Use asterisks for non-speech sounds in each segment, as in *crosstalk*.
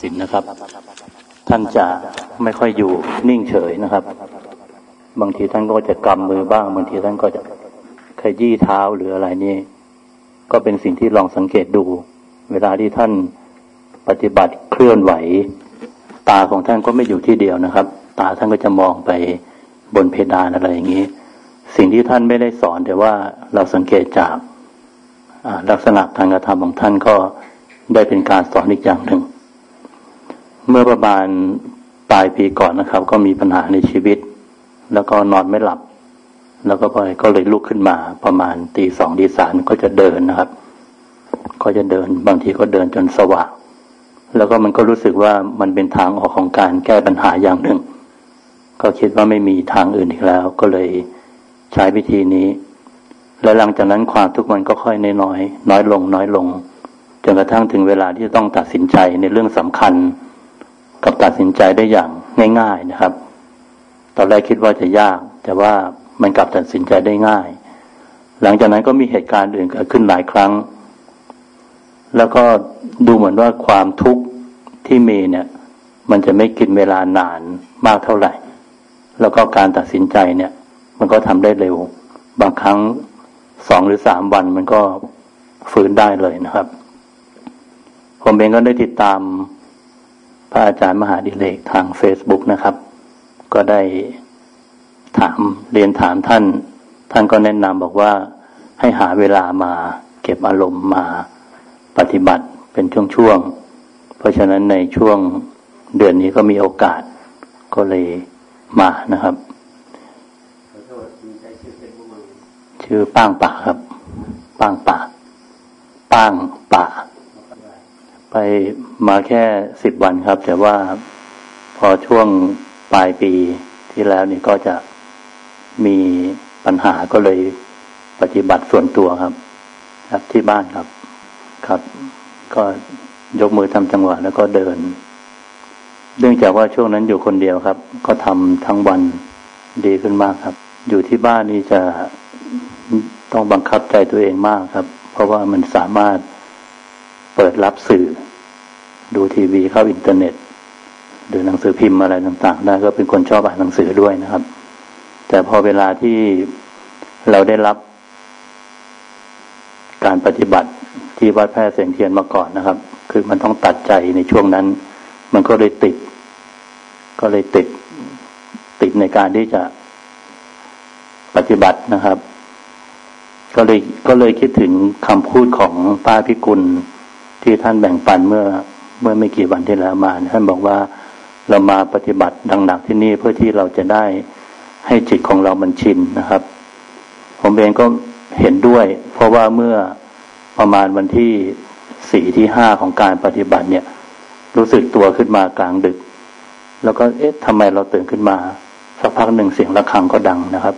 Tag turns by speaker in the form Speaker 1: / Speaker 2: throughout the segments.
Speaker 1: สินนะครับ ท่านจะไม่ค่อยอยู่นิ่งเฉยนะครับ บางทีท่านก็จะกำมือบ้าง บางทีท่านก็จะขยี้เท้าหรืออะไรนี่ ก็เป็นสิ่งที่ลองสังเกตดู เวลาที่ท่านปฏิบัติเคลื่อนไหว ตาของท่านก็ไม่อยู่ที่เดียวนะครับ ตาท่านก็จะมองไปบนเพดานอะไรอย่างนี้ สิ่งที่ท่านไม่ได้สอนแต่ว่าเราสังเกตจากลักษณะทางกระทำของท่านก็ได้เป็นการสอนอีกอย่างหนึ่ง เมื่อประมาณปลายปีก่อนนะครับ ก็มีปัญหาในชีวิต แล้วก็นอนไม่หลับ แล้วก็ก็เลยลุกขึ้นมาประมาณตีสองตีสามก็จะเดินนะครับ ก็จะเดินบางทีก็เดินจนสว่างแล้วก็มันก็รู้สึกว่ามันเป็นทางออกของการแก้ปัญหาอย่างหนึ่ง ก็คิดว่าไม่มีทางอื่นอีกแล้ว ก็เลยใช้วิธีนี้ และหลังจากนั้นความทุกข์มันก็ค่อยน้อยน้อยลง น้อยลงจนกระทั่งถึงเวลาที่ต้องตัดสินใจในเรื่องสำคัญ กับตัดสินใจได้อย่างง่าย ๆนะครับ ตอนแรกคิดว่าจะยาก แต่ว่ามันกลับตัดสินใจได้ง่าย หลังจากนั้นก็มีเหตุการณ์อื่นเกิดขึ้นหลายครั้ง แล้วก็ดูเหมือนว่าความทุกข์ที่มีเนี่ย มันจะไม่กินเวลานานมากเท่าไหร่ แล้วก็การตัดสินใจเนี่ย มันก็ทำได้เร็ว บางครั้งสองหรือสามวันมันก็ฟื้นได้เลยนะครับ ผมเองก็ได้ติดตาม ระอาจารย์มหาดิเลกทาง Facebook นะครับ ก็ได้ถามเรียนถามท่าน ท่านก็แนะนำบอกว่าให้หาเวลามาเก็บอารมณ์มาปฏิบัติเป็นช่วงๆ เพราะฉะนั้นในช่วงเดือนนี้ก็มีโอกาสก็เลยมานะครับ ชื่อป้างป่าครับ ป้างป่า ป้างป่า ไปมาแค่สิบวันครับ แต่ว่าพอช่วงปลายปีที่แล้วนี่ก็จะมีปัญหาก็เลยปฏิบัติส่วนตัวครับ ครับที่บ้านครับ ครับ ก็ยกมือทำจังหวะแล้วก็เดิน เนื่องจากว่าช่วงนั้นอยู่คนเดียวครับ ก็ทำทั้งวันดีขึ้นมากครับ อยู่ที่บ้านนี่จะต้องบังคับใจตัวเองมากครับ เพราะว่ามันสามารถเปิดรับสื่อ ดูทีวีเข้าอินเทอร์เน็ตดูหนังสือพิมพ์อะไรต่างๆได้ก็เป็นคนชอบอ่านหนังสือด้วยนะครับ แต่พอเวลาที่เราได้รับ การปฏิบัติที่วัดแพร่เสียงเทียนมาก่อนนะครับ คือมันต้องตัดใจในช่วงนั้น มันก็เลยติด ก็เลยติด ติดในการที่จะปฏิบัตินะครับ ก็เลยก็เลยคิดถึงคำพูดของป้าพิกุลที่ท่านแบ่งปันเมื่อ เมื่อไม่กี่วันที่แล้วมาท่านบอกว่าเรามาปฏิบัติดังหนักที่นี่เพื่อที่เราจะได้ให้จิตของเรามันชินนะครับ ผมเองก็เห็นด้วย เพราะว่าเมื่อประมาณวันที่สี่ที่ห้าของการปฏิบัติเนี่ย รู้สึกตัวขึ้นมากลางดึก แล้วก็เอ๊ะทำไมเราตื่นขึ้นมาสักพักหนึ่งเสียงะระฆังก็ดังนะครับ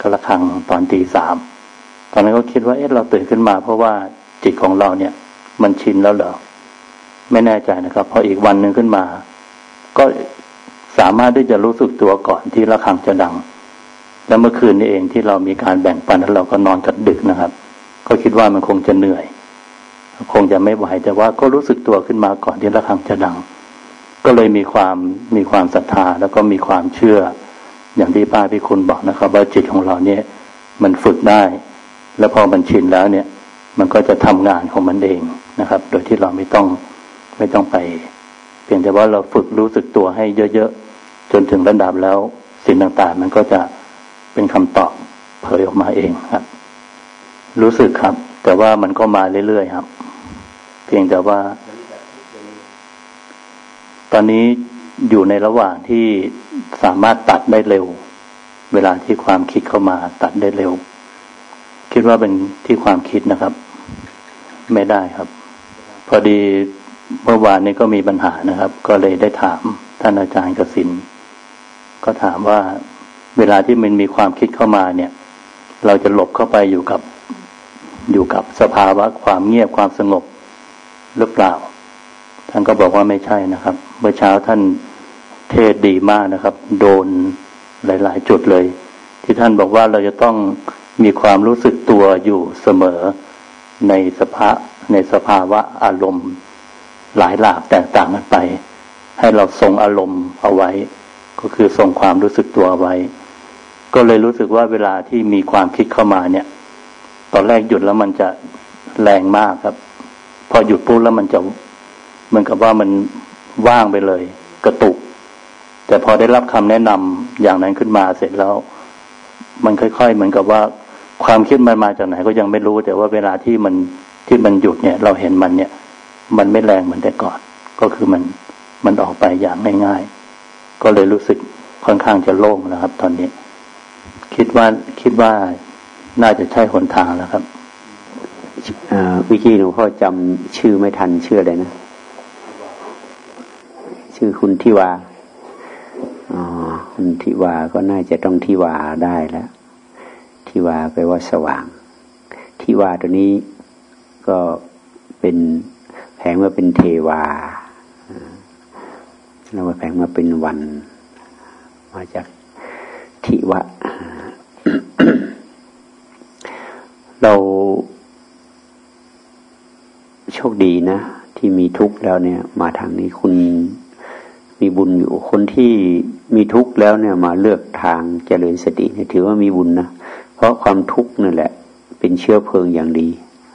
Speaker 1: ก็ระฆังตอนตีสามตอนนั้นก็คิดว่าเอ๊ะเราตื่นขึ้นมา เพราะว่าจิตของเราเนี่ย มันชินแล้วเหรอ ไม่แน่ใจนะครับ พออีกวันหนึ่งขึ้นมา ก็สามารถที่จะรู้สึกตัวก่อนที่ระฆังจะดัง แล้วเมื่อคืนนี้เองที่เรามีการแบ่งปันแล้วเราก็นอนกันดึกนะครับ ก็คิดว่ามันคงจะเหนื่อย คงจะไม่ไหวแต่ว่าก็รู้สึกตัวขึ้นมาก่อนที่ระฆังจะดัง ก็เลยมีความมีความศรัทธาแล้วก็มีความเชื่อ อย่างที่ป้าพี่คุณบอกนะครับ ว่าจิตของเราเนี่ย มันฝึกได้ แล้วพอมันชินแล้วเนี่ย มันก็จะทำงานของมันเองนะครับ โดยที่เราไม่ต้อง ไม่ต้องไป เพียงแต่ว่าเราฝึกรู้สึกตัวให้เยอะๆ จนถึงระดับแล้วสิ่งต่างๆ มันก็จะเป็นคำตอบเผยออกมาเองครับ รู้สึกครับ แต่ว่ามันก็มาเรื่อยๆครับ เพียงแต่ว่า ตอนนี้อยู่ในระหว่างที่สามารถตัดได้เร็ว เวลาที่ความคิดเข้ามาตัดได้เร็ว คิดว่าเป็นที่ความคิดนะครับ ไม่ได้ครับ พอดี เมื่อวานนี้ก็มีปัญหานะครับ ก็เลยได้ถามท่านอาจารย์กสินก็ถามว่าเวลาที่มันมีความคิดเข้ามาเนี่ย เราจะหลบเข้าไปอยู่กับอยู่กับสภาวะความเงียบความสงบหรือเปล่า ท่านก็บอกว่าไม่ใช่นะครับ เมื่อเช้าท่านเทศดีมากนะครับ โดนหลาย ๆ จุดเลย ที่ท่านบอกว่าเราจะต้องมีความรู้สึกตัวอยู่เสมอในสภาในสภาวะอารมณ์ หลายหลากแตกต่างกันไป ให้เราทรงอารมณ์เอาไว้ ก็คือทรงความรู้สึกตัวไว้ ก็เลยรู้สึกว่าเวลาที่มีความคิดเข้ามาเนี่ย ตอนแรกหยุดแล้วมันจะแรงมากครับ พอหยุดปุ๊บแล้วมันจะเหมือนกับว่ามันว่างไปเลย กระตุก แต่พอได้รับคำแนะนำอย่างนั้นขึ้นมาเสร็จแล้ว มันค่อย ๆ เหมือนกับว่าความคิดมันมาจากไหนก็ยังไม่รู้ แต่ว่าเวลาที่มันที่มันหยุดเนี่ย เราเห็นมันเนี่ย มันไม่แรงเหมือนแต่ก่อน ก็คือมันมันออกไปอย่างง่ายๆ ก็เลยรู้สึกค่อนข้างจะโล่งนะครับ ตอนนี้ คิดว่าคิดว่าน่าจะใช่หนทางแล้วครับ
Speaker 2: วิกี้หลวงพ่อจำชื่อไม่ทันชื่ออะไรนะ ชื่อคุณทิวาอ๋อคุณทิวาก็น่าจะต้องทิวาได้แล้วทิวาแปลว่าสว่างทิวาตัวนี้ก็เป็น แผงมาเป็นเทวาแล้วมาแผงมาเป็นวัน มาจากทิวะ เราโชคดีนะ ที่มีทุกข์แล้วเนี่ย มาทางนี้คุณมีบุญอยู่คนที่มีทุกข์แล้วเนี่ยมาเลือกทางเจริญสติเนี่ยถือว่ามีบุญนะ เพราะความทุกข์นั่นแหละ เป็นเชื้อเพลิงอย่างดี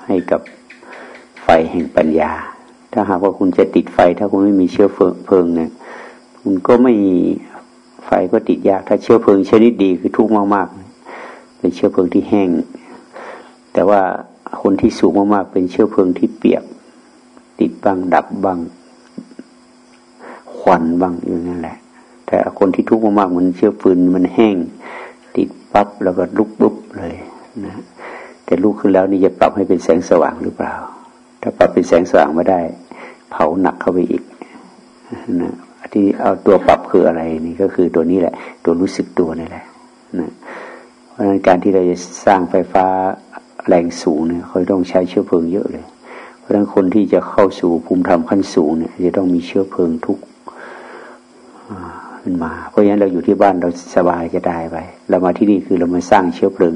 Speaker 2: ให้กับไฟแห่งปัญญา ถ้าหากว่าคุณจะติดไฟ ถ้าคุณไม่มีเชื้อเพลิงเนี่ยคุณก็ไม่ไฟก็ติดยาก ถ้าเชื้อเพลิงชนิดดีคือทุกข์มากๆ เป็นเชื้อเพลิงที่แห้ง แต่ว่าคนที่สูงมากๆ เป็นเชื้อเพลิงที่เปียก ติดบ้างดับบ้างควันบ้างอยู่นั่นแหละ แต่คนที่ทุกข์มากๆเหมือนเชื้อฟืนมันแห้ง ติดปั๊บแล้วก็ลุกปุ๊บเลยนะแต่ลุกขึ้นแล้วนี่จะปรับให้เป็นแสงสว่างหรือเปล่า ถ้าปรับเป็นแสงสว่างไม่ได้ เผาหนักเข้าไปอีกนะที่เอาตัวปรับคืออะไรนี่ก็คือตัวนี้แหละ ตัวรู้สึกตัวนี่แหละนะเพราะฉะนั้นการที่เราจะสร้างไฟฟ้าแรงสูงเนี่ยเขาต้องใช้เชื้อเพลิงเยอะเลย เพราะฉะนั้นคนที่จะเข้าสู่ภูมิธรรมขั้นสูงเนี่ยจะต้องมีเชื้อเพลิงทุกขึ้นมา เพราะฉะนั้นเราอยู่ที่บ้านเราสบายจะได้ไป เรามาที่นี่คือเรามาสร้างเชื้อเพลิง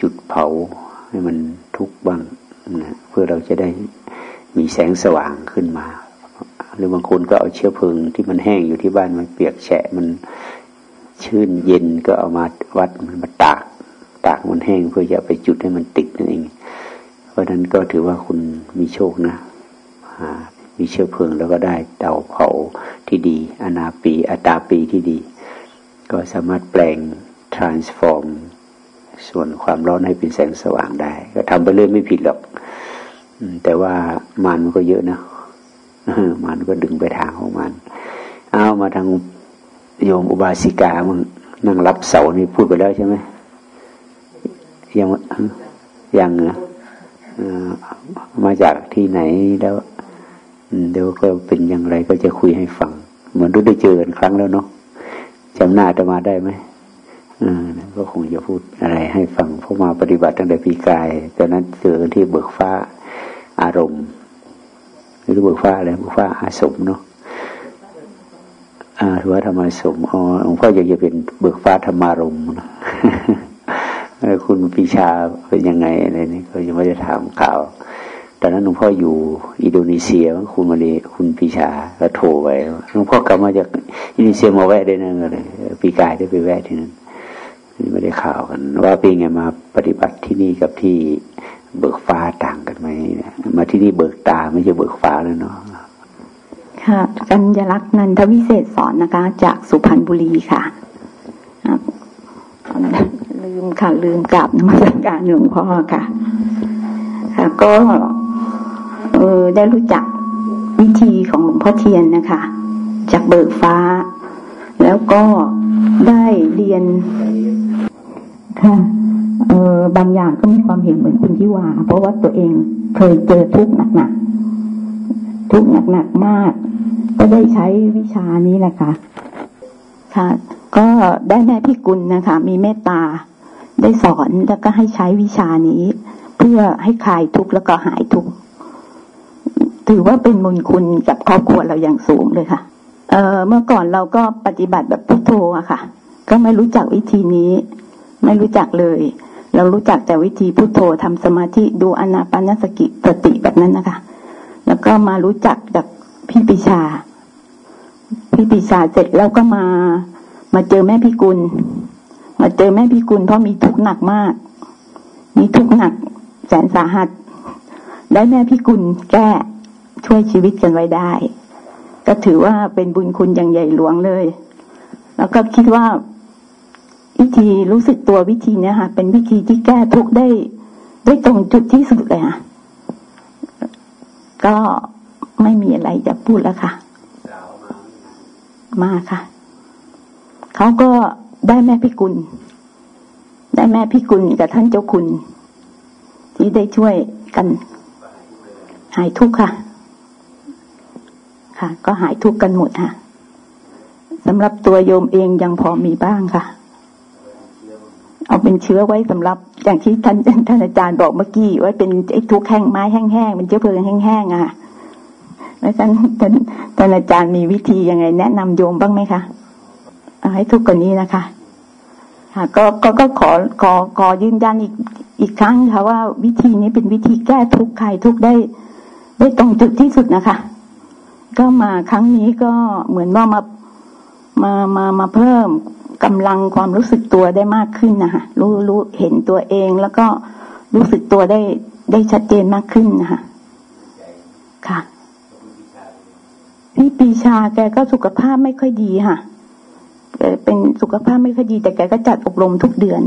Speaker 2: จุดเผาให้มันทุกบ้างนะเพื่อเราจะได้ มีแสงสว่างขึ้นมา หรือบางคนก็เอาเชื้อเพลิงที่มันแห้งอยู่ที่บ้านมันเปียกแฉะมันชื้นเย็นก็เอามาวัดมันมาตาก ตากมันแห้งเพื่อจะไปจุดให้มันติดนั่นเอง เพราะนั้นก็ถือว่าคุณมีโชคนะมีเชื้อเพลิงแล้วก็ได้เตาเผาที่ดี อนาปีอัตาปีที่ดี ก็สามารถแปลง transform ส่วนความร้อนให้เป็นแสงสว่างได้ ก็ทำไปเรื่อยไม่ผิดหรอก แต่ว่ามันมันก็เยอะนะมันก็ดึงไปทางของมัน เอามาทางโยมอุบาสิกามึงนั่งรับเสานี่พูดไปแล้วใช่ไหมยังยังเหรอมาจากที่ไหนแล้วเดี๋ยวก็เป็นอย่างไรก็จะคุยให้ฟัง เหมือนรู้ได้เจอกันครั้งแล้วเนาะจำหน้าจะมาได้ไหมอ่าก็คงจะพูดอะไรให้ฟังเพราะมาปฏิบัติตั้งแต่ปีกายตอนนั้นเจอที่เบิกฟ้า อารมณ์ หรือเบิกฟ้าอะไรเบิกฟ้าอาสมเนาะอาถือว่าธรรมสมอ๋อหลวงพ่ออยากจะเป็นเบิกฟ้าธรรมารมณ์นะคุณปีชาเป็นยังไงอะไรนี่ก็ยังไม่ได้ถามข่าวตอนนั้นหลวงพ่ออยู่อินโดนีเซียคุณมาเลยคุณปีชาก็โทรไปหลวงพ่อกลับมาจากอินโดนีเซียมาแวะได้นั่นเลยปีกายได้ไปแวะที่นั่นไม่ได้ข่าวกัน ว่าเป็นไงมาปฏิบัติที่นี่กับที่ เบิกฟ้าต่างกันไหมมาที่นี่เบิกตาไม่ใช่เบิกฟ้าแล้วเนาะ
Speaker 3: ค่ะกัญลักษณ์นันทวิเศษสอนนะคะ จากสุพรรณบุรีค่ะ ลืมค่ะ ลืมกลับนมัสการหลวงพ่อค่ะ ค่ะ ก็เออได้รู้จักวิธีของหลวงพ่อเทียนนะคะ จากเบิกฟ้า แล้วก็ได้เรียนค่ะ เออบางอย่างก็มีความเห็นเหมือนคุณที่ว่า เพราะว่าตัวเองเคยเจอทุกข์หนักๆทุกข์หนักๆมาก ก็ได้ใช้วิชานี้แหละค่ะ ค่ะ ก็ได้แม่พี่กุลนะคะ มีเมตตาได้สอนแล้วก็ให้ใช้วิชานี้ เพื่อให้คลายทุกข์แล้วก็หายทุกข์ถือว่าเป็นมุญคุณกับครอบครัวเราอย่างสูงเลยค่ะ เออเมื่อก่อนเราก็ปฏิบัติแบบพุทโธอะค่ะ ก็ไม่รู้จักวิธีนี้ ไม่รู้จักเลย เรารู้จักแต่วิธีพุทโธทำสมาธิดูอนาปานสกิสติแบบนั้นนะคะ แล้วก็มารู้จักจากพี่ปิชา พี่ปิชาเสร็จแล้วก็มา มาเจอแม่พิกุล มาเจอแม่พิกุลเพราะมีทุกข์หนักมาก มีทุกข์หนัก แสนสาหัส ได้แม่พิกุลแก้ช่วยชีวิตกันไว้ได้ ก็ถือว่าเป็นบุญคุณอย่างใหญ่หลวงเลย แล้วก็คิดว่า วิธีรู้สึกตัววิธีเนี้ยค่ะเป็นวิธีที่แก้ทุกได้ได้ตรงจุดที่สุดเลยค่ะก็ไม่มีอะไรจะพูดแล้วค่ะมาค่ะเขาก็ได้แม่พิกุล ได้แม่พิกุลกับท่านเจ้าคุณ ที่ได้ช่วยกัน หายทุกข์ค่ะ ค่ะ ก็หายทุกข์กันหมดค่ะสำหรับตัวโยมเองยังพอมีบ้างค่ะ เอาเป็นเชื้อไว้สำหรับอย่างที่ท่านท่านอาจารย์บอกเมื่อกี้ว่าเป็นไอ้ทุกแห้งไม้แห้งๆเป็นเชื้อเพลิงแห้งๆอะแล้วท่านท่านท่านอาจารย์มีวิธียังไง แนะนำโยมบ้างไหมคะให้ทุกกว่านี้นะคะค่ะก็ก็ก็ขอขอขอยืนยันอีกอีกครั้งค่ะว่าวิธีนี้เป็นวิธีแก้ทุกข์ใครทุกข์ได้ ได้ตรงจุดที่สุดนะคะ ก็มาครั้งนี้ก็เหมือนว่ามามามามาเพิ่ม กำลังความรู้สึกตัวได้มากขึ้นนะคะรู้รู้เห็นตัวเอง แล้วก็รู้สึกตัวได้ได้ชัดเจนมากขึ้นนะคะค่ะ พี่ปีชาแกก็สุขภาพไม่ค่อยดีค่ะเป็นสุขภาพไม่ค่อยดี แต่แกก็จัดอบรมทุกเดือน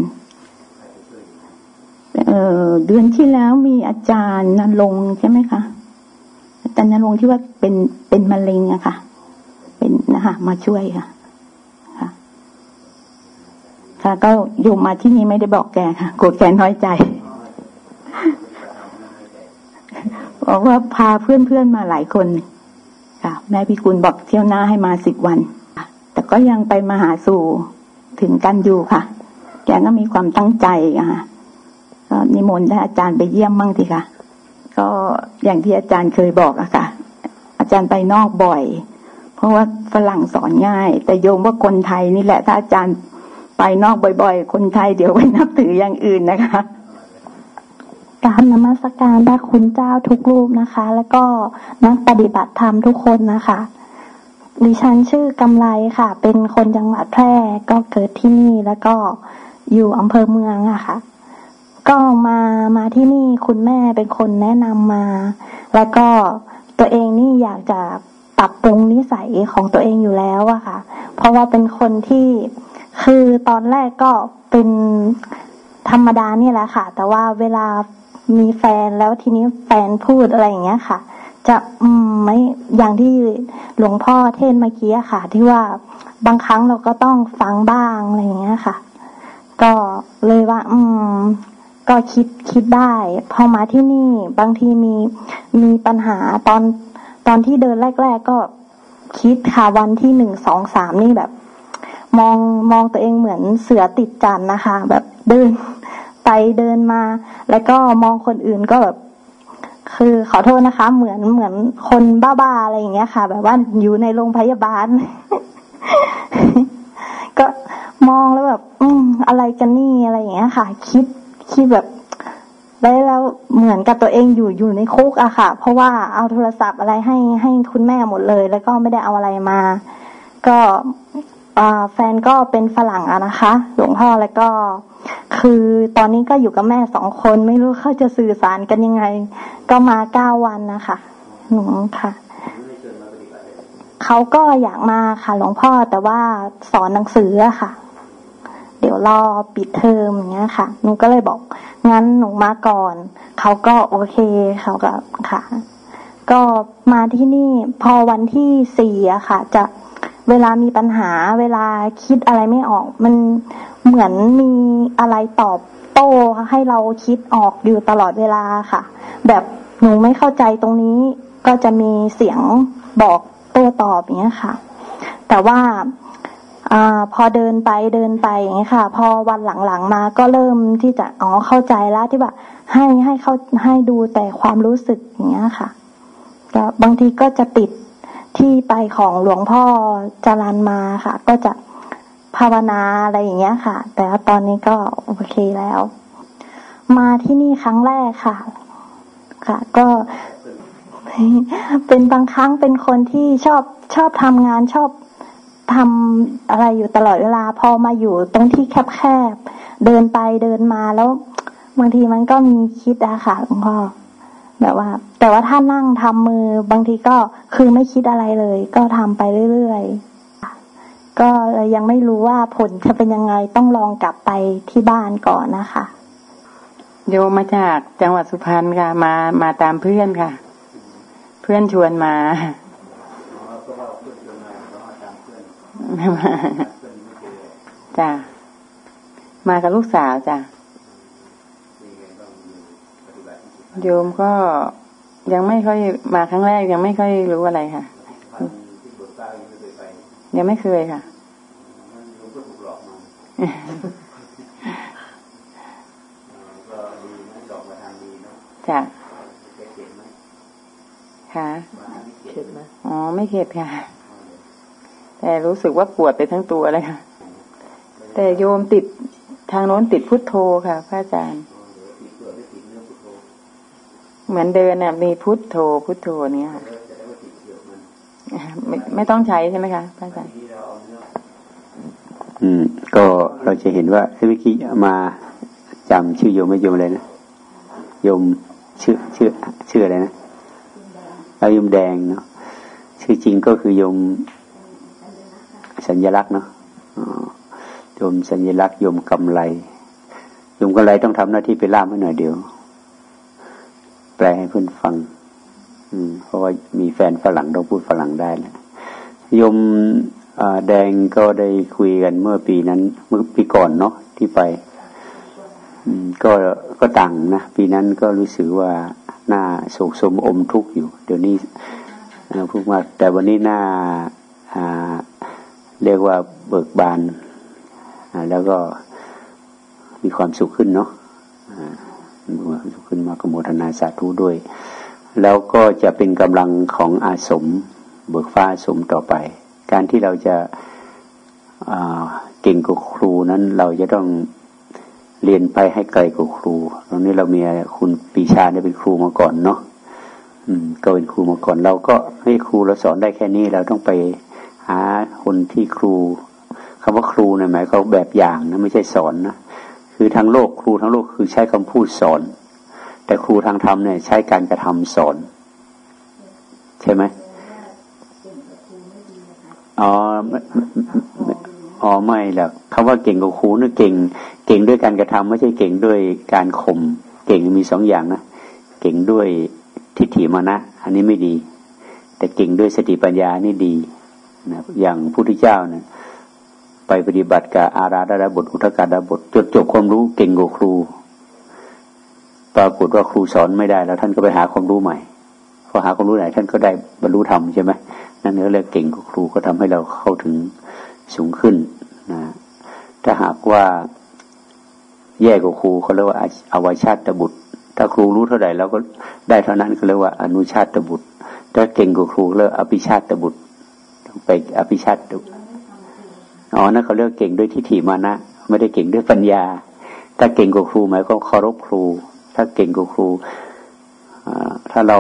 Speaker 3: เออเดือนที่แล้วมีอาจารย์นรงใช่ไหมคะอาจารย์นรงที่ว่าเป็นเป็นมะเร็งอะค่ะ เป็นนะคะมาช่วยค่ะ ค่ะ ก็อยู่มาที่นี่ไม่ได้บอกแกค่ะกลัวแกน้อยใจบอกว่าพาเพื่อนๆมาหลายคนค่ะ แม่พิกุลบอกเที่ยวหน้าให้มาสิบวันแต่ก็ยังไปมาหาสู่ถึงกันอยู่ค่ะ แกก็มีความตั้งใจค่ะก็นิมนต์ให้อาจารย์ไปเยี่ยมมั่งทีค่ะ ก็อย่างที่อาจารย์เคยบอกอะค่ะ อาจารย์ไปนอกบ่อย เพราะว่าฝรั่งสอนง่าย แต่โยมว่าคนไทยนี่แหละถ้าอาจารย์ ไปนอกบ่อย ๆ คนไทยเดี๋ยวไปนับถืออย่างอื่นนะคะ
Speaker 4: การนมัสการพระคุณเจ้าทุกรูปนะคะ แล้วก็นักปฏิบัติธรรมทุกคนนะคะ ดิฉันชื่อกำไรค่ะ เป็นคนจังหวัดแพร่ก็เกิดที่นี่แล้วก็อยู่อำเภอเมืองอะค่ะ ก็มามาที่นี่คุณแม่เป็นคนแนะนำมา แล้วก็ตัวเองนี่อยากจะปรับปรุงนิสัยของตัวเองอยู่แล้วอะค่ะ เพราะว่าเป็นคนที่ คือตอนแรกก็เป็นธรรมดาเนี่ยแหละค่ะ แต่ว่าเวลามีแฟนแล้วทีนี้แฟนพูดอะไรอย่างเงี้ยค่ะ จะอืมไม่อย่างที่หลวงพ่อเทศเมื่อกี้ค่ะ ที่ว่าบางครั้งเราก็ต้องฟังบ้างอะไรอย่างเงี้ยค่ะ ก็เลยว่า อืม ก็คิดคิดได้พอมาที่นี่ บางทีมีมีปัญหาตอนตอนที่เดินแรก ๆ ก็คิดค่ะวันที่หนึ่งสองสามนี่แบบ มองมองตัวเองเหมือนเสือติดจันนะคะ แบบเดินไปเดินมา แล้วก็มองคนอื่นก็แบบคือขอโทษนะคะ เหมือนเหมือนคนบ้าๆอะไรอย่างเงี้ยค่ะ แบบว่าอยู่ในโรงพยาบาล ก็มองแล้วแบบอืมอะไรกันนี่อะไรอย่างเงี้ยค่ะ คิดคิดแบบแล้แล้วเหมือนกับตัวเองอยู่อยู่ในคุกอะค่ะ เพราะว่าเอาโทรศัพท์อะไรให้ให้คุณแม่หมดเลย แล้วก็ไม่ได้เอาอะไรมา ก็ แฟนก็เป็นฝรั่งอะนะคะ หลวงพ่อแล้วก็ คือตอนนี้ก็อยู่กับแม่สองคนไม่รู้เขาจะสื่อสารกันยังไง ก็มาเก้าวันนะคะหนูค่ะเขาก็อยากมาค่ะ หลวงพ่อแต่ว่าสอนหนังสืออะค่ะ เดี๋ยวรอปิดเทอมอย่างเงี้ยค่ะหนูก็เลยบอกงั้นหนูมาก่อนเขาก็โอเคเขาก็ค่ะ ก็มาที่นี่พอวันที่สี่อะค่ะ จะ เวลามีปัญหา เวลาคิดอะไรไม่ออก มันเหมือนมีอะไรตอบโต้ให้เราคิดออกอยู่ตลอดเวลาค่ะ แบบหนูไม่เข้าใจตรงนี้ ก็จะมีเสียงบอกโต้ตอบอย่างเงี้ยค่ะ แต่ว่าอพอเดินไปเดินไปอย่างเงี้ยค่ะ พอวันหลังๆมาก็เริ่มที่จะอ๋อเข้าใจแล้วที่ว่าให้ให้เข้าให้ดูแต่ความรู้สึกอย่างเงี้ยค่ะก็บางทีก็จะติด ที่ไปของหลวงพ่อจรันมาค่ะ ก็จะภาวนาอะไรอย่างเงี้ยค่ะ แต่ว่าตอนนี้ก็โอเคแล้ว มาที่นี่ครั้งแรกค่ะ ค่ะ ก็เป็นบางครั้งเป็นคนที่ชอบชอบทำงานชอบทำอะไรอยู่ตลอดเวลา พอมาอยู่ตรงที่แคบๆเดินไปเดินมาแล้วบางทีมันก็มีคิดอะค่ะหลวงพ่อ แบบว่า แต่ว่าถ้านั่งทำมือบางทีก็คือไม่คิดอะไรเลย ก็ทำไปเรื่อยๆก็ยังไม่รู้ว่าผลจะเป็นยังไงต้องลองกลับไปที่บ้านก่อนนะคะ
Speaker 5: โยมมาจากจังหวัดสุพรรณค่ะ มามาตามเพื่อนค่ะ เพื่อนชวนมาจ้ะมากับลูกสาวจ้ะ โยมก็ยังไม่ค่อยมาครั้งแรกยังไม่ค่อยรู้อะไรค่ะยังไม่เคยค่ะจ้ะค่ะเข็ดไหมอ๋อไม่เข็ดค่ะ แต่รู้สึกว่าปวดไปทั้งตัวเลยค่ะ แต่โยมติดทางโน้นติดพุทโธค่ะ พระอาจารย์ เหมือนเดินน่ะ มีพุทโธพุทโธเนี้ยค่ะไม่ไม่ต้องใช้ใช่ไหมคะพระอาจารย์
Speaker 2: อืม ก็เราจะเห็นว่าเมื่อกี้มาจำชื่อโยมไม่โยมเลยนะโยมชื่อชื่อชื่ออะไรนะอายมแดงเนาะชื่อจริงก็คือยมสัญลักษณ์เนาะยมสัญลักษณ์ยมกำไรยมกำไรต้องทำหน้าที่ไปล่ามให้หน่อยเดียว แปลให้เพื่อนฟัง อืม เพราะว่ามีแฟนฝรั่งต้องพูดฝรั่งได้แหละยมแดงก็ได้คุยกันเมื่อปีนั้น เมื่อปีก่อนเนาะที่ไปก็ก็ต่างนะปีนั้นก็รู้สึกว่าหน้าโศกสมอมทุกข์อยู่ เดี๋ยวนี้พูดมาแต่วันนี้หน้าเรียกว่าเบิกบานแล้วก็มีความสุขขึ้นเนาะ ขขึ้นมากโมทนาสาธุด้วย แล้วก็จะเป็นกำลังของอาสมเบิกฟ้าสมต่อไป การที่เราจะเก่งกว่าครูนั้นเราจะต้องเรียนไปให้ไกลกว่าครู ตรงนี้เรามีคุณปีชาเนี่ยเป็นครูมาก่อนเนาะอืม ก็เป็นครูมาก่อน เราก็ให้ครูเราสอนได้แค่นี้ เราต้องไปหาคนที่ครูคำว่าครูเนี่ยหมายเขาแบบอย่างนะไม่ใช่สอนนะ คือทางโลกครูทั้งโลกคือใช้คำพูดสอน แต่ครูทางธรรมเนี่ยใช้การกระทำสอน ใช่ไหมอ๋ออ๋อไม่หรอกคำว่าเก่งกับครูนี่เก่ง เก่งด้วยการกระทำไม่ใช่เก่งด้วยการข่มเก่งมีสองอย่างนะเก่งด้วยทิฏฐิมานะ อันนี้ไม่ดี แต่เก่งด้วยสติปัญญานี่ดีนะอย่างพุทธเจ้าเนะ ไปปฏิบัติกับอาราดาบทอุทกาดาบทจดจบความรู้เก่งกว่าครู ปรากฏว่าครูสอนไม่ได้แล้ว ท่านก็ไปหาความรู้ใหม่พอหาความรู้ไหนท่านก็ได้บรรลุธรรมใช่ไหมนั่นเรียกเก่งกว่าครูก็ทำให้เราเข้าถึงสูงขึ้นนะถ้าหากว่าแย่กว่าครูเขาเรียกว่าอาวชาติบุตร ถ้าครูรู้เท่าไหร่เราก็ได้เท่านั้นเขาเรียกว่าอนุชาติบุตร ถ้าเก่งกว่าครูเรียกอภิชาติบุตรไปอภิชาติ อ๋อนั่นเขาเรียกเก่งด้วยทิฏฐิมานะไม่ได้เก่งด้วยปัญญา ถ้าเก่งกว่าครูหมายความเคารพครู ถ้าเก่งกว่าครูถ้าเรา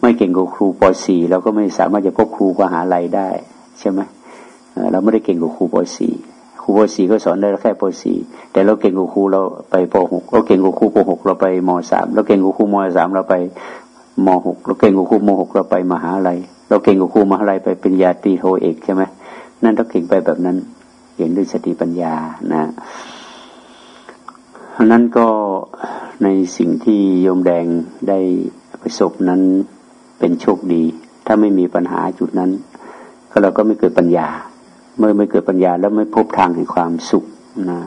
Speaker 2: ไม่เก่งกว่าครูป .4 เราก็ไม่สามารถจะพบครูมหาลัยได้ใช่ไหมเราไม่ได้เก่งกว่าครูป .4 ครูป .4 ก็สอนได้แค่ป .4 แต่เราเก่งกว่าครูเราไปป .6 เราเก่งกว่าครูป .6 เราไปม .3 เราเก่งกว่าครูม .3 เราไปม .6 เราเก่งกว่าครูม .6 เราไปมหาลัย เราเก่งกว่าครูมหาลัยไปเป็นญาตีโทเอกใช่ไหมนั่นต้องเก่งไปแบบนั้น เก่งด้วยสติปัญญานะนั้นก็ในสิ่งที่โยมแดงได้ประสบนั้นเป็นโชคดี ถ้าไม่มีปัญหาจุดนั้น ก็เราก็ไม่เกิดปัญญา เมื่อไม่เกิดปัญญาแล้วไม่พบทางแห่งความสุขนะ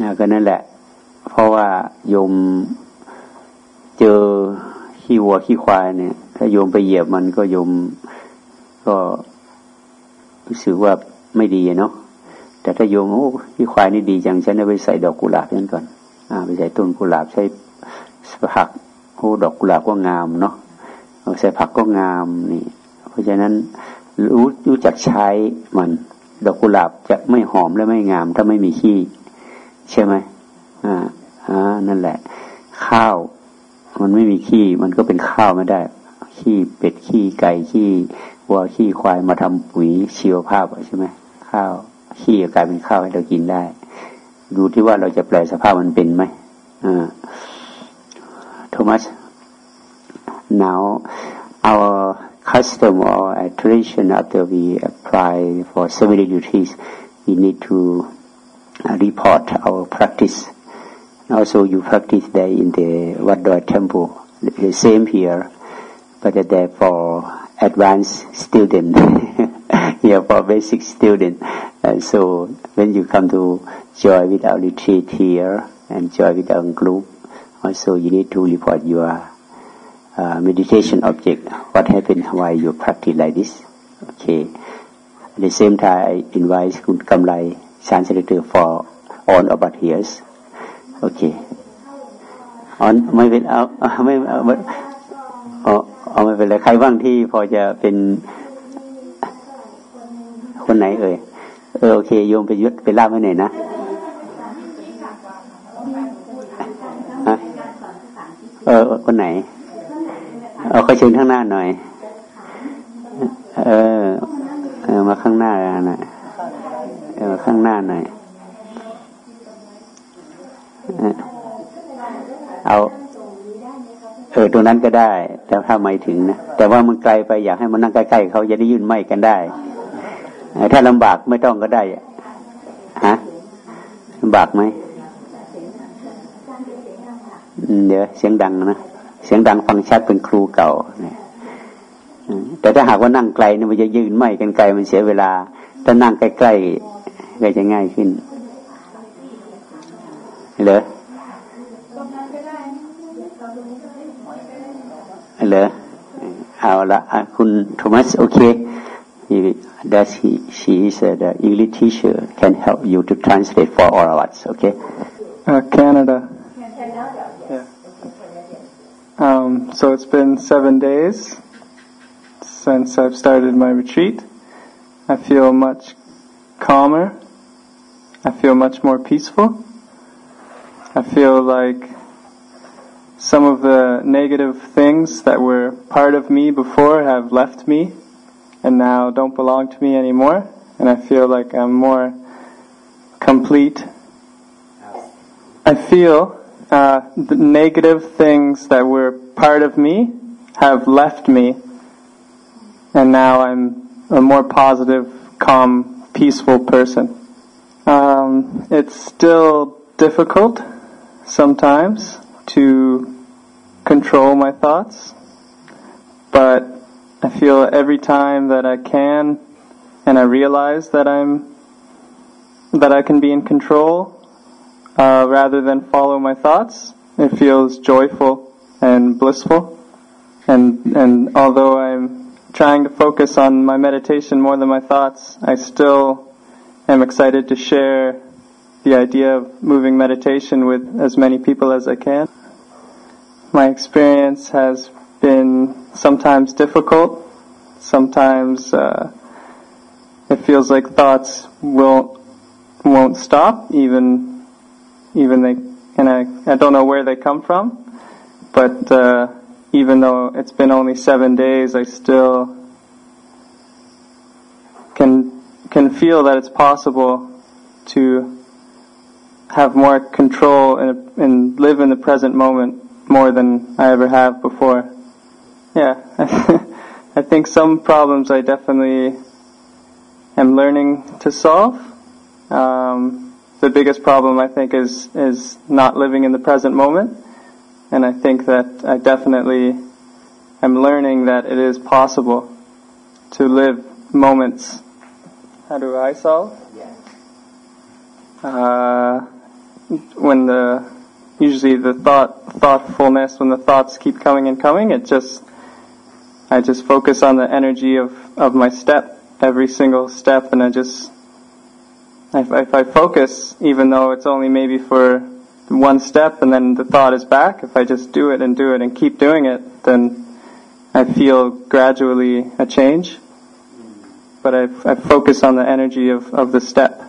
Speaker 2: นะก็นั่นแหละ เพราะว่าโยมเจอขี้วัวขี้ควายเนี่ย ถ้าโยมไปเหยียบมันก็โยมก็รู้สึกว่าไม่ดีเนาะแต่ถ้าโยมโอ้ขี้ควายนี่ดีจังฉันไปใส่ดอกกุหลาบนั่นก่อนอ่าไปใส่ต้นกุหลาบใช้ผักโอ้ดอกกุหลาบก็งามเนาะใส่ผักก็งามนี่ เพราะฉะนั้นรู้รู้จักใช้มัน ดอกกุหลาบจะไม่หอมและไม่งาม ถ้าไม่มีขี้ใช่ไหมอ่าอ่านั่นแหละ ข้าว มันไม่มีขี้มันก็เป็นข้าวไม่ได้ ขี้เป็ดขี้ไก่ขี้วัวขี้ควายมาทำปุ๋ยชีวภาพใช่ไหมข้าวขี้กลายเป็นข้าวให้เรากินได้ ดูที่ว่าเราจะแปลสภาพมันเป็นไหมอ่าโทมัส now our custom or tradition after we apply for seven duties we need to report our practice also you practice there in the Wat Doi temple the same here but they're for advanced student, *laughs* Yeah, for basic student. And so when you come to join without retreat here and join without group, also you need to report your uh, meditation object, what happened while you practice like this. Okay. At the same time, I invite Kun Kamlai, translator for all about here. Okay. On my way uh, *laughs* out, my, uh, เอาไม่เป็นไรใครบ้างที่พอจะเป็นคนไหนเอ่ยเออโอเคโยมไปยุดไปล่าไว้หน่อยนะฮะเออคนไหน เอาเขาเชิญข้างหน้าหน่อย เออเออมาข้างหน้าหน่อยเออข้างหน้าหน่อยเอา เออตรงนั้นก็ได้ แต่ถ้าไม่ถึงนะแต่ว่ามันไกลไปอยากให้มันนั่งใกล้ๆเขาจะได้ยื่นไม้กันได้ถ้าลำบากไม่ต้องก็ได้ฮะลำบากไหมเดี๋ยวเสียงดังนะเสียงดังฟังชัดเป็นครูเก่าเนี่ยแต่ถ้าหากว่านั่งไกลเนี่ยมันจะยืนไม่กันไกลมันเสียเวลา ถ้านั่งใกล้ๆก็จะง่ายขึ้นเหรอ เหรอเอาละคุณโทมัสโอเค that he, she is uh, the English teacher can help you to translate for all of us, okay?
Speaker 6: Uh, Canada. Yeah. Um, so it's been seven days since I've started my retreat. I feel much calmer. I feel much more peaceful. I feel like some of the negative things that were part of me before have left me and now don't belong to me anymore, and I feel like I'm more complete. I feel uh, the negative things that were part of me have left me, and now I'm a more positive, calm, peaceful person. Um, it's still difficult sometimes to control my thoughts, but I feel every time that I can and I realize that I'm that I can be in control uh, rather than follow my thoughts. It feels joyful and blissful. And and although I'm trying to focus on my meditation more than my thoughts, I still am excited to share the idea of moving meditation with as many people as I can. My experience has been sometimes difficult. Sometimes uh, it feels like thoughts will won't stop, even even they and I I don't know where they come from, but uh, even though it's been only seven days, I still can can feel that it's possible to have more control and, and live in the present moment more than I ever have before. Yeah, *laughs* I think some problems I definitely am learning to solve. Um, the biggest problem I think is is not living in the present moment, and I think that I definitely am learning that it is possible to live moments. How do I solve? Yeah. Uh, when the usually the thought thoughtfulness when the thoughts keep coming and coming, it just I just focus on the energy of, of my step, every single step, and I just, if, if I focus, even though it's only maybe for one step and then the thought is back, if I just do it and do it and keep doing it, then I feel gradually a change. But I, I focus on the energy of, of the step.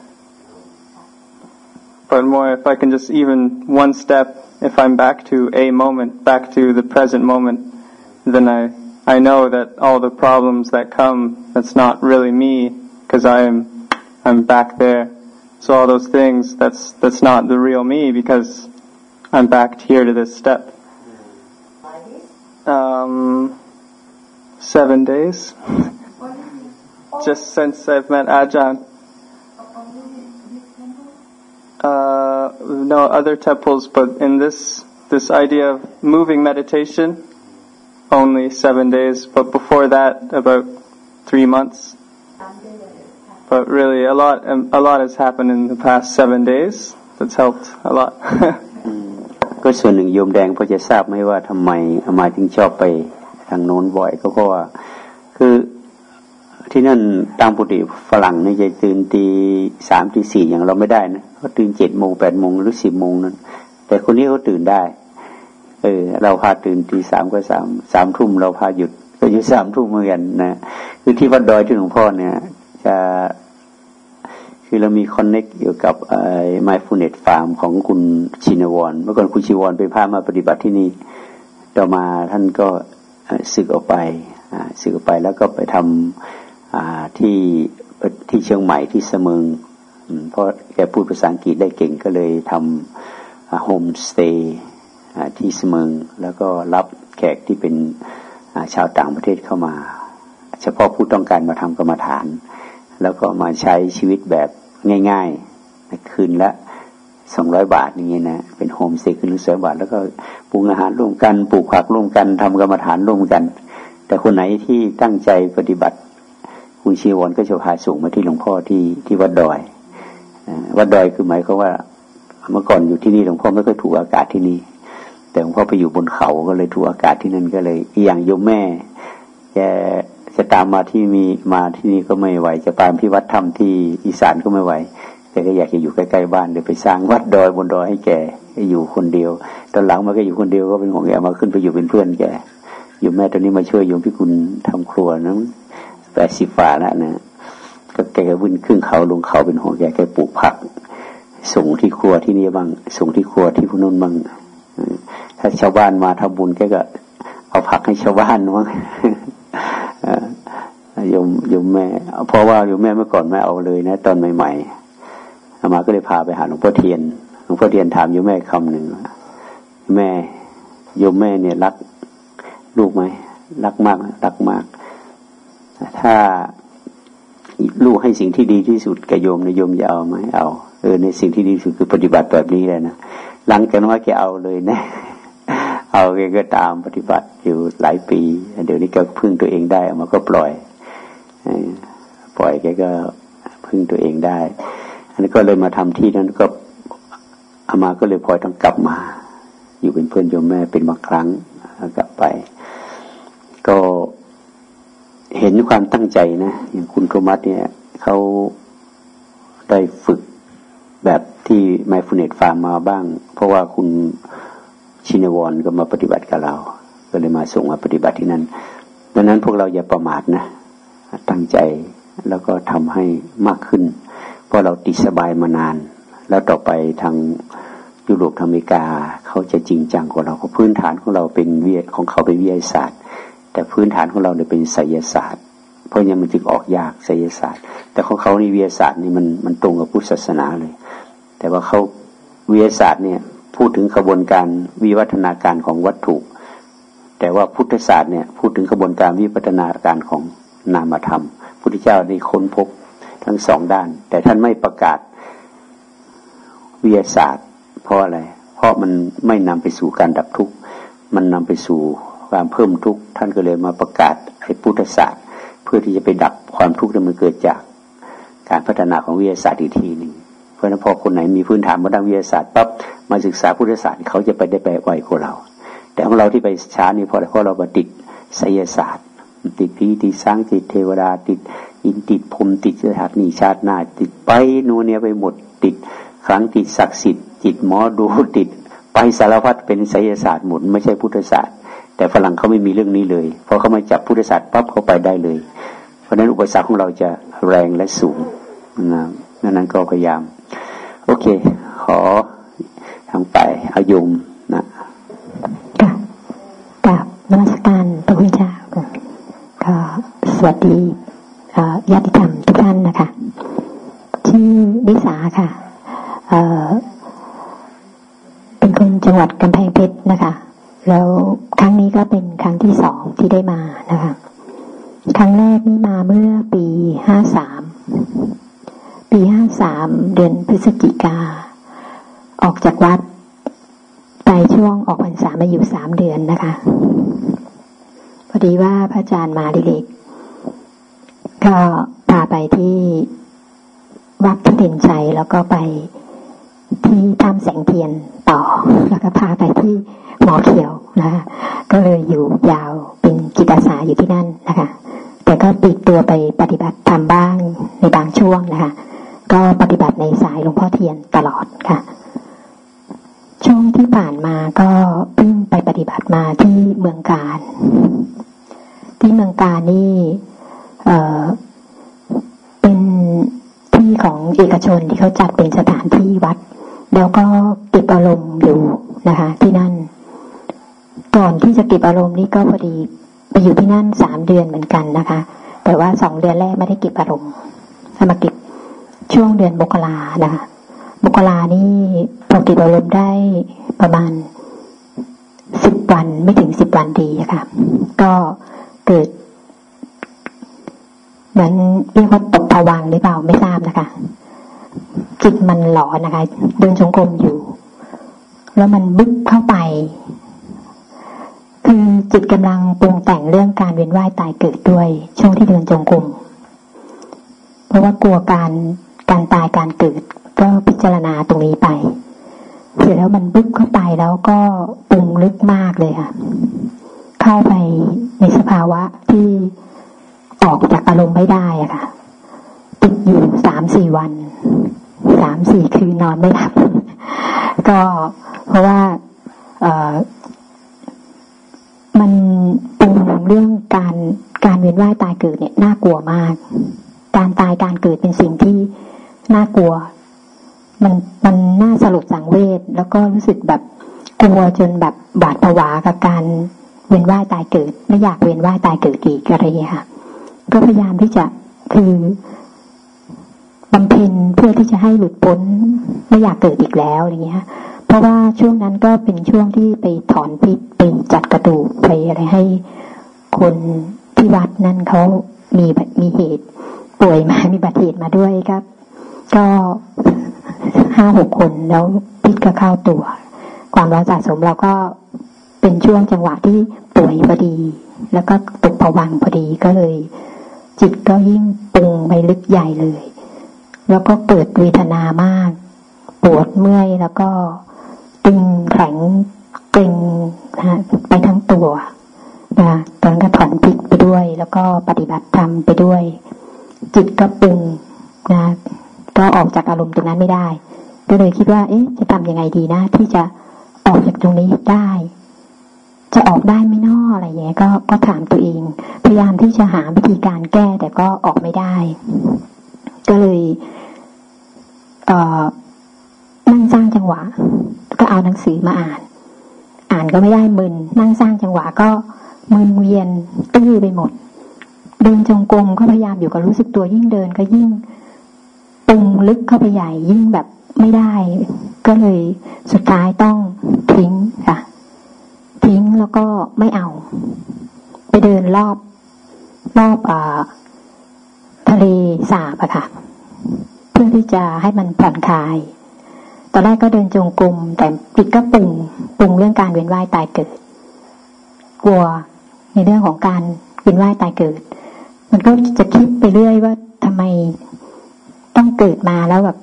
Speaker 6: But more, if I can just even one step if I'm back to a moment, back to the present moment, then I, I know that all the problems that come, that's not really me, because I am, I'm back there. So all those things, that's, that's not the real me, because I'm back here to this step. Um, seven days. *laughs* Just since I've met Ajahn Uh, no other temples, but in this this idea of moving meditation, only seven days. But before that, about three months. But really, a lot a lot has happened in the past seven days. That's helped a lot. *laughs*
Speaker 2: ก็ส่วนหนึ่งโยมแดงพอจะทราบไหมว่าทำไมอามาถึงชอบไปทางโน้นบ่อย ก็เพราะว่าคือ ที่นั่นตามปกติฝรั่งนี่จะตื่นตีสามตีสี่อย่างเราไม่ได้นะเขาตื่นเจ็ดโมงแปดโมงหรือสิบโมงนั้น แต่คนนี้เขาตื่นได้ เออ เราพาตื่นตีสามก็สามสามทุ่มเราพาหยุด ก็หยุดสามทุ่มเหมือนกันนะคือที่วัดดอยที่หลวงพ่อเนี่ย จะคือเรามี connect อยู่กับไอ้ Mindfulness Farm ของคุณชินวรเมื่อก่อนคุณชินวรไปพามาปฏิบัติที่นี่ต่อมาท่านก็สึกออกไปสึกออกไปแล้วก็ไปทำ ที่ที่เชียงใหม่ที่สะเมิงเพราะแกพูดภาษาอังกฤษได้เก่งก็เลยทำโฮมสเตย์ที่สะเมิงแล้วก็รับแขกที่เป็นชาวต่างประเทศเข้ามา เฉพาะผู้ต้องการมาทำกรรมฐาน แล้วก็มาใช้ชีวิตแบบง่ายๆ คืนละสองร้อยบาทอย่างนี้นะ เป็นโฮมสเตย์คืนละสองบาท แล้วก็ปรุงอาหารร่วมกันปลูกผักร่วมกันทำกรรมฐานร่วมกัน แต่คนไหนที่ตั้งใจปฏิบัติ คุณชีวรก็จะพาส่งมาที่หลวงพ่อที่ที่วัดดอยวัดดอยคือหมายเขาว่าเมื่อก่อนอยู่ที่นี่หลวงพ่อไม่ค่อยถูกอากาศที่นี่แต่หลวงพ่อไปอยู่บนเขาก็เลยถูกอากาศที่นั่นก็เลยอีย่างโยมแม่แกจะตามมาที่มีมาที่นี่ก็ไม่ไหว จะตามที่วัดธรรมที่อีสานก็ไม่ไหวแต่ก็อยากจะอยู่ใกล้ๆบ้านเดี๋ยวไปสร้างวัดดอยบนดอยให้แกอยู่คนเดียว ตอนหลังมาก็อยู่คนเดียวก็เป็นของแกมาขึ้นไปอยู่เป็นเพื่อนแกอยู่แม่ตอนนี้มาช่วยโยมพี่คุณทำครัวนั้น แปดสิบฝาแล้วนะก็แกก็วิ่งขึ้นเขาลงเขาเป็นของแกแกปลูกผัก ส่งที่ครัวที่นี่บ้าง ส่งที่ครัวที่พนุ่นบ้างถ้าชาวบ้านมาทำบุญแกก็ เอาผักให้ชาวบ้านบ้างยมยมแม่ เพราะว่ายมแม่เมื่อก่อนแม่เอาเลยนะ ตอนใหม่ๆอามาก็เลยพาไปหาหลวงพ่อเทียนหลวงพ่อเทียนถามยมแม่คำหนึ่งแม่ยมแม่เนี่ยรักลูกไหมรักมากรักมาก ถ้าลูกให้สิ่งที่ดีที่สุดแกโยมในโยมจะเอาไหมเอาเออในสิ่งที่ดีที่สุดคือปฏิบัติแบบนี้เลยนะหลังจากนั้นแกเอาเลยนะ เอาแกก็ตามปฏิบัติอยู่หลายปี เดี๋ยวนี้ก็พึ่งตัวเองได้มันก็ปล่อยปล่อยแกก็พึ่งตัวเองได้ อันนี้ก็เลยมาทำที่นั้นก็อามาก็เลยพลอยต้องกลับมา อยู่เป็นเพื่อนโยมแม่เป็นบางครั้งกลับไป ก็ เห็นความตั้งใจนะอย่างคุณโทมัสเนี่ยเขาได้ฝึกแบบที่ไมฟูเนตฟาร์มมาบ้าง เพราะว่าคุณชินวรก็มาปฏิบัติกับเรา ก็เลยมาส่งมาปฏิบัติที่นั่นดังนั้นพวกเราอย่าประมาทนะ ตั้งใจแล้วก็ทำให้มากขึ้น เพราะเราติดสบายมานาน แล้วต่อไปทางยุโรปอเมริกา เขาจะจริงจังกว่าเราเพราะพื้นฐานของเราเป็นวิของเขาเป็นวิทยาศาสตร์ แต่พื้นฐานของเราเนี่ยเป็นไสยศาสตร์ เพราะยังมันจึงออกยากไสยศาสตร์ แต่ของเขาในวิทยาศาสตร์นี่มันมันตรงกับพุทธศาสนาเลย แต่ว่าเขาวิทยาศาสตร์เนี่ยพูดถึงกระบวนการวิวัฒนาการของวัตถุ แต่ว่าพุทธศาสตร์เนี่ยพูดถึงกระบวนการวิวัฒนาการของนามธรรม พุทธเจ้าได้ค้นพบทั้งสองด้าน แต่ท่านไม่ประกาศวิทยาศาสตร์ เพราะอะไร เพราะมันไม่นำไปสู่การดับทุกข์ มันนำไปสู่ ความเพิ่มทุกข์ท่านก็เลยมาประกาศให้พุทธศาสตร์ เพื่อที่จะไปดับความทุกข์ที่มันเกิดจาก การพัฒนาของวิทยาศาสตร์อีกทีหนึ่งเพราะนั้นพอคนไหนมีพื้นฐานมาด้านวิทยาศาสตร์ปั๊บมาศึกษาพุทธศาสตร์เขาจะไปได้ไปไวกว่าเรา แต่ของเราที่ไปช้านี่เพราะเพราะเราติดไสยศาสตร์ ติดผีติดสร้างติดเทวดาติดอินติดพรมติดชาตินี้ชาติหน้าติดไปนูเนียไปหมดติดครั้งติดศักดิ์สิทธิ์ติดหมอดูติดไปสารพัดเป็นไสยศาสตร์หมดไม่ใช่พุทธศาสตร์ แต่ฝรั่งเขาไม่มีเรื่องนี้เลยเพราะเขามาจับพุทธศาสตร์ปั๊บเขาไปได้เลย เพราะฉะนั้นอุปสรรคของเราจะแรงและสูงนะนั้นนั้นก็พยายาม โอเค ขอทางไปอายุมนะ
Speaker 7: กับนมัสการพระคุณเจ้าก็สวัสดีญาติธรรมทุกท่านนะคะชื่อนิสาค่ะเป็นคนจังหวัดกำแพงเพชรนะคะ แล้วครั้งนี้ก็เป็นครั้งที่สองที่ได้มานะคะ ครั้งแรกนี่มาเมื่อปีห้าสามปีห้าสามเดือนพฤศจิกา ออกจากวัดไปช่วงออกพรรษามาอยู่สามเดือนนะคะ พอดีว่าพระอาจารย์มาดิเล็กก็พาไปที่วัดที่เด่นใจแล้วก็ไปที่ทำแสงเทียน ต่อ แล้วก็พาไปที่หมอเขียวนะคะก็เลยอยู่ยาวเป็นกิจอาสาอยู่ที่นั่นนะคะ แต่ก็ปิดตัวไปปฏิบัติทำบ้างในบางช่วงนะคะ ก็ปฏิบัติในสายหลวงพ่อเทียนตลอดค่ะ ช่วงที่ผ่านมาก็เพิ่งไปปฏิบัติมาที่เมืองการ ที่เมืองการนี่เเป็นที่ของเอกชนที่เขาจัดเป็นสถานที่วัด แล้วก็เก็บอารมณ์อยู่นะคะ ที่นั่น ก่อนที่จะเก็บอารมณ์นี่ก็พอดีไปอยู่ที่นั่นสามเดือนเหมือนกันนะคะ แต่ว่าสองเดือนแรกไม่ได้เก็บอารมณ์มาเก็บช่วงเดือนมกรานะคะมกรานี่พอเก็บอารมณ์ได้ประมาณสิบวันไม่ถึงสิบวันดีะคะ่ะ ก็เกิดนั้นเรียกว่าตกผวังหรือเปล่าไม่ทราบนะคะ จิตมันหลอนนะคะ เดินจงกรมอยู่ แล้วมันบึกเข้าไป คือจิตกำลังปรุงแต่งเรื่องการเวียนว่ายตายเกิดด้วย ช่วงที่เดินจงกรมเพราะว่ากลัวการการตายการเกิด ก็พิจารณาตรงนี้ไป เสร็จแล้วมันบึกเข้าไปแล้วก็ปรุงลึกมากเลยค่ะ เข้าไปในสภาวะที่ออกจากอารมณ์ไม่ได้อะค่ะ ติดอยู่สามสี่วันสามสี่คืนนอนไม่หลับ ก็เพราะว่าเออมันเปรุงเรื่องการการเวียนว่ายตายเกิดเนี่ยน่ากลัวมาก การตายการเกิดเป็นสิ่งที่น่ากลัว มันมันน่าสลดสังเวชแล้วก็รู้สึกแบบกลัวจนแบบบาดผวากับการเวียนว่ายตายเกิด ไม่อยากเวียนว่ายตายเกิดอีกอะไรอย่างเงี้ยค่ะ ก็พยายามที่จะคือ บำเพ็ญเพื่อที่จะให้หลุดพ้นไม่อยากเกิดอีกแล้วอย่างเงี้ยเพราะว่าช่วงนั้นก็เป็นช่วงที่ไปถอนพิษไปจัดกระดูกไปอะไรให้คนที่วัดนั้นเขามีมีเหตุ ป่วยมามีบัติเหตุมาด้วยครับ ก็ห้าหกคนแล้วพิษก็เข้าตัว ความร้อนสะสมเราก็เป็นช่วงจังหวะที่ป่วยพอดี แล้วก็ตกผวังพอดีก็เลย จิตก็ยิ่งปรุงไปลึกใหญ่เลย แล้วก็เกิดเวทนามาก ปวดเมื่อยแล้วก็ตึงแข็งเกร็งนะไปทั้งตัวนะตอนก็ถอนพิษไปด้วย แล้วก็ปฏิบัติธรรมไปด้วย จิตก็ปรุงนะก็ออกจากอารมณ์ตรงนั้นไม่ได้ ก็เลยคิดว่า เอ๊ะ จะทำยังไงดีนะ ที่จะออกจากตรงนี้ได้ จะออกได้ไม่นออะไรอย่างเงี้ยก็ก็ถามตัวเอง พยายามที่จะหาวิธีการแก้แต่ก็ออกไม่ได้ ก็เลยเออนั่งสร้างจังหวะ ก็เอาหนังสือมาอ่าน อ่านก็ไม่ได้มึน นั่งสร้างจังหวะก็มึนเวียนตื้อไปหมด เดินจงกรมก็พยายามอยู่กับรู้สึกตัวยิ่งเดินก็ยิ่งปรุงลึกเข้าไปใหญ่ยิ่งแบบไม่ได้ ก็เลยสุดท้ายต้องทิ้งค่ะ ทิ้งแล้วก็ไม่เอา ไปเดินรอบรอบอ ทะเลสาบอะค่ะ เพื่อที่จะให้มันผ่อนคลาย ตอนแรกก็เดินจงกรมแต่ปิดก็ปรุงปรุงเรื่องการเวียนว่ายตายเกิด กลัวในเรื่องของการเวียนว่ายตายเกิด มันก็จะคิดไปเรื่อยว่าทำไมต้องเกิดมาแล้วแบบ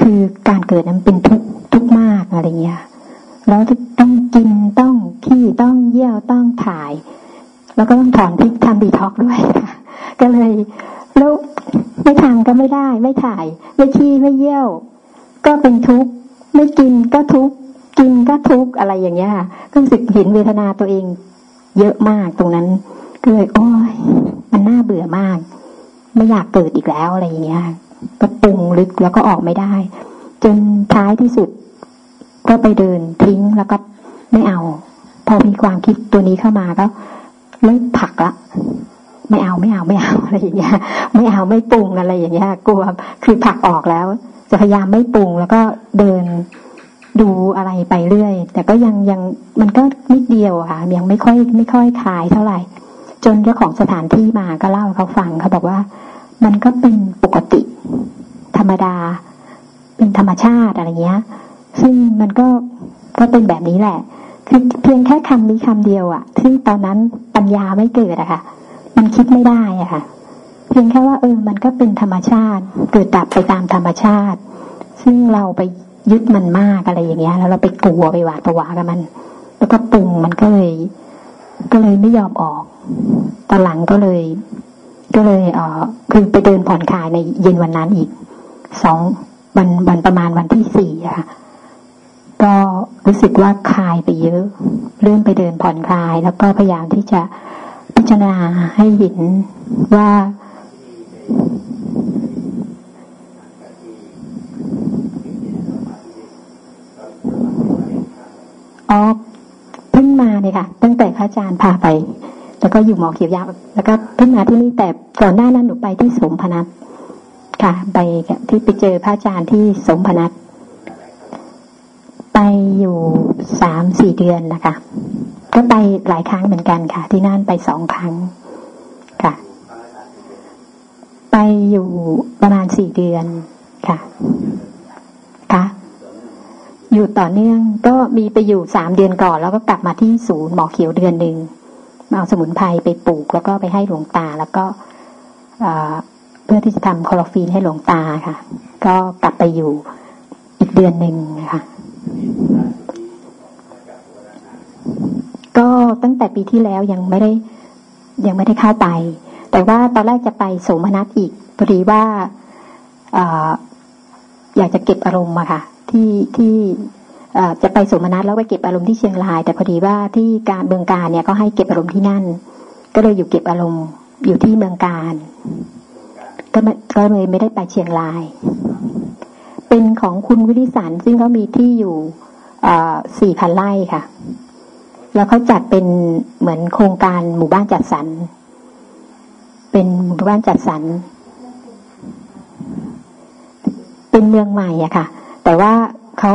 Speaker 7: คือการเกิดนั้นเป็นทุกข์ทุกมากอะไรเงี้ยแล้วต้องกินต้องขี้ต้องเยี่ยวต้องถ่าย แล้วก็ต้องถอนพิษทำดีท็อกด้วย ก็เลย ไม่ทำก็ไม่ได้ ไม่ถ่าย ไม่ขี้ไม่เยี่ยว ก็เป็นทุกข์ไม่กินก็ทุกข์กินก็ทุกข์อะไรอย่างเงี้ยค่ะก็รู้สึกเห็นเวทนาตัวเอง เยอะมากตรงนั้นก็เลยโอ้ยมันน่าเบื่อมาก ไม่อยากเกิดอีกแล้วอะไรอย่างเงี้ยก็ปรุงลึกแล้วก็ออกไม่ได้ จนท้ายที่สุด ก็ไปเดินทิ้งแล้วก็ไม่เอา พอมีความคิดตัวนี้เข้ามาก็ไม่ผักละ ไม่เอาไม่เอาไม่เอาอะไรอย่างเงี้ย ไม่เอาไม่ปรุงอะไรอย่างเงี้ย กลัวคือผักออกแล้ว จะพยายามไม่ปรุงแล้วก็เดินดูอะไรไปเรื่อย แต่ก็ยังยังมันก็นิดเดียวค่ะ ยังไม่ค่อยไม่ค่อยคลายเท่าไหร่ จนเจ้าของสถานที่มาก็เล่าเขาฟังเขาบอกว่า มันก็เป็นปกติ ธรรมดา เป็นธรรมชาติอะไรเงี้ย ซึ่งมันก็ก็เป็นแบบนี้แหละ คือเพียงแค่คำนี้คำเดียวอะซึ่งตอนนั้นปัญญาไม่เกิดอะค่ะ มันคิดไม่ได้อะค่ะ เพียงแค่ว่าเออ มันก็เป็นธรรมชาติ เกิดดับไปตามธรรมชาติ ซึ่งเราไปยึดมันมากอะไรอย่างเงี้ย แล้วเราไปกลัวไปหวาดประวากับมัน แล้วก็ปรุงมันก็เลย ก็เลยไม่ยอมออกตอนหลังก็เลย ก็เลยเออคือไปเดินผ่อนคลายในเย็นวันนั้นอีกสองวันวันประมาณวันที่สี่อะก็รู้สึกว่าคลายไปเยอะ เริ่มไปเดินผ่อนคลาย แล้วก็พยายามที่จะ พิจารณาให้เห็นว่าอ๋อเพิ่งมาเนี่ยค่ะ ตั้งแต่พระอาจารย์พาไป แล้วก็อยู่หมอเขียวยาวแล้วก็เพิ่งมาที่นี่แต่ก่อนหน้านั้นหนูไปที่สมพนัสค่ะ ไปที่ไปเจอพระอาจารย์ที่สมพนัสไปอยู่สามสี่เดือนนะคะ ก็ไปหลายครั้งเหมือนกันค่ะ ที่นั่นไปสองครั้งค่ะ ไปอยู่ประมาณสี่เดือนค่ะค่ะอยู่ต่อเนื่องก็มีไปอยู่สามเดือนก่อน แล้วก็กลับมาที่ศูนย์หมอเขียวเดือนหนึ่งเอาสมุนไพรไปปลูก แล้วก็ไปให้หลวงตา แล้วก็เพื่อที่จะทำคลอโรฟีนให้หลวงตาค่ะ ก็กลับไปอยู่อีกเดือนหนึ่งนะคะ ก็ตั้งแต่ปีที่แล้วยังไม่ได้ยังไม่ได้เข้าไป แต่ว่าตอนแรกจะไปโสมนัสอีกพอดีว่าออยากจะเก็บอารมณ์อะค่ะ ที่ที่จะไปสมนัตแล้วไปเก็บอารมณ์ที่เชียงราย แต่พอดีว่าที่การเมืองการเนี่ยก็ให้เก็บอารมณ์ที่นั่น ก็เลยอยู่เก็บอารมณ์อยู่ที่เมืองการ ก็ก็เลยไม่ได้ไปเชียงราย เป็นของคุณวิริสันซึ่งเขามีที่อยู่สี่พันไร่ค่ะ แล้วเขาจัดเป็นเหมือนโครงการหมู่บ้านจัดสรร เป็นหมู่บ้านจัดสรร เป็นเมืองใหม่อะค่ะ แต่ว่าเขา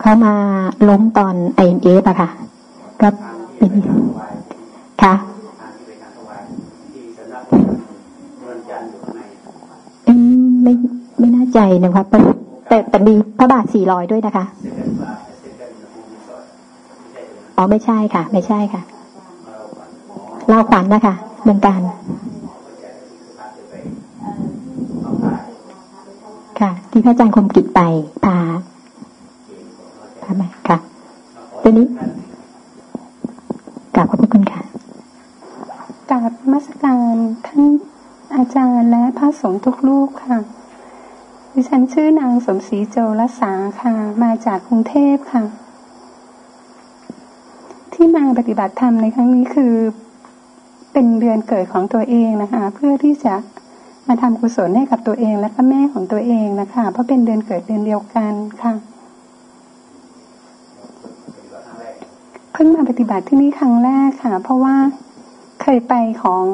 Speaker 7: เขามาล้มตอนไอเอ็มเอฟอะค่ะ ก็เป็นค่ะไม่ไม่น่าใจนะคะแต่แต่มีพระบาทสี่ร้อยด้วยนะคะ อ๋อไม่ใช่ค่ะ ไม่ใช่ค่ะเล่าขวัญนะคะเมืองการค่ะ ที่พระอาจารย์คมกิจไปพาพาไหมค่ะตัวนี้กราบขอบคุณค่ะ
Speaker 8: กราบมัสการท่านอาจารย์และพระสงฆ์ทุกลูกค่ะ ดิฉันชื่อนางสมศรีโจรสาค่ะ มาจากกรุงเทพค่ะ มาปฏิบัติธรรมในครั้งนี้คือเป็นเดือนเกิดของตัวเองนะคะ เพื่อที่จะมาทำกุศลให้กับตัวเองและก็แม่ของตัวเองนะคะ เพราะเป็นเดือนเกิดเดือนเดียวกันค่ะเพิ่งมาปฏิบัติที่นี่ครั้งแรกค่ะ เพราะว่าเคยไปของ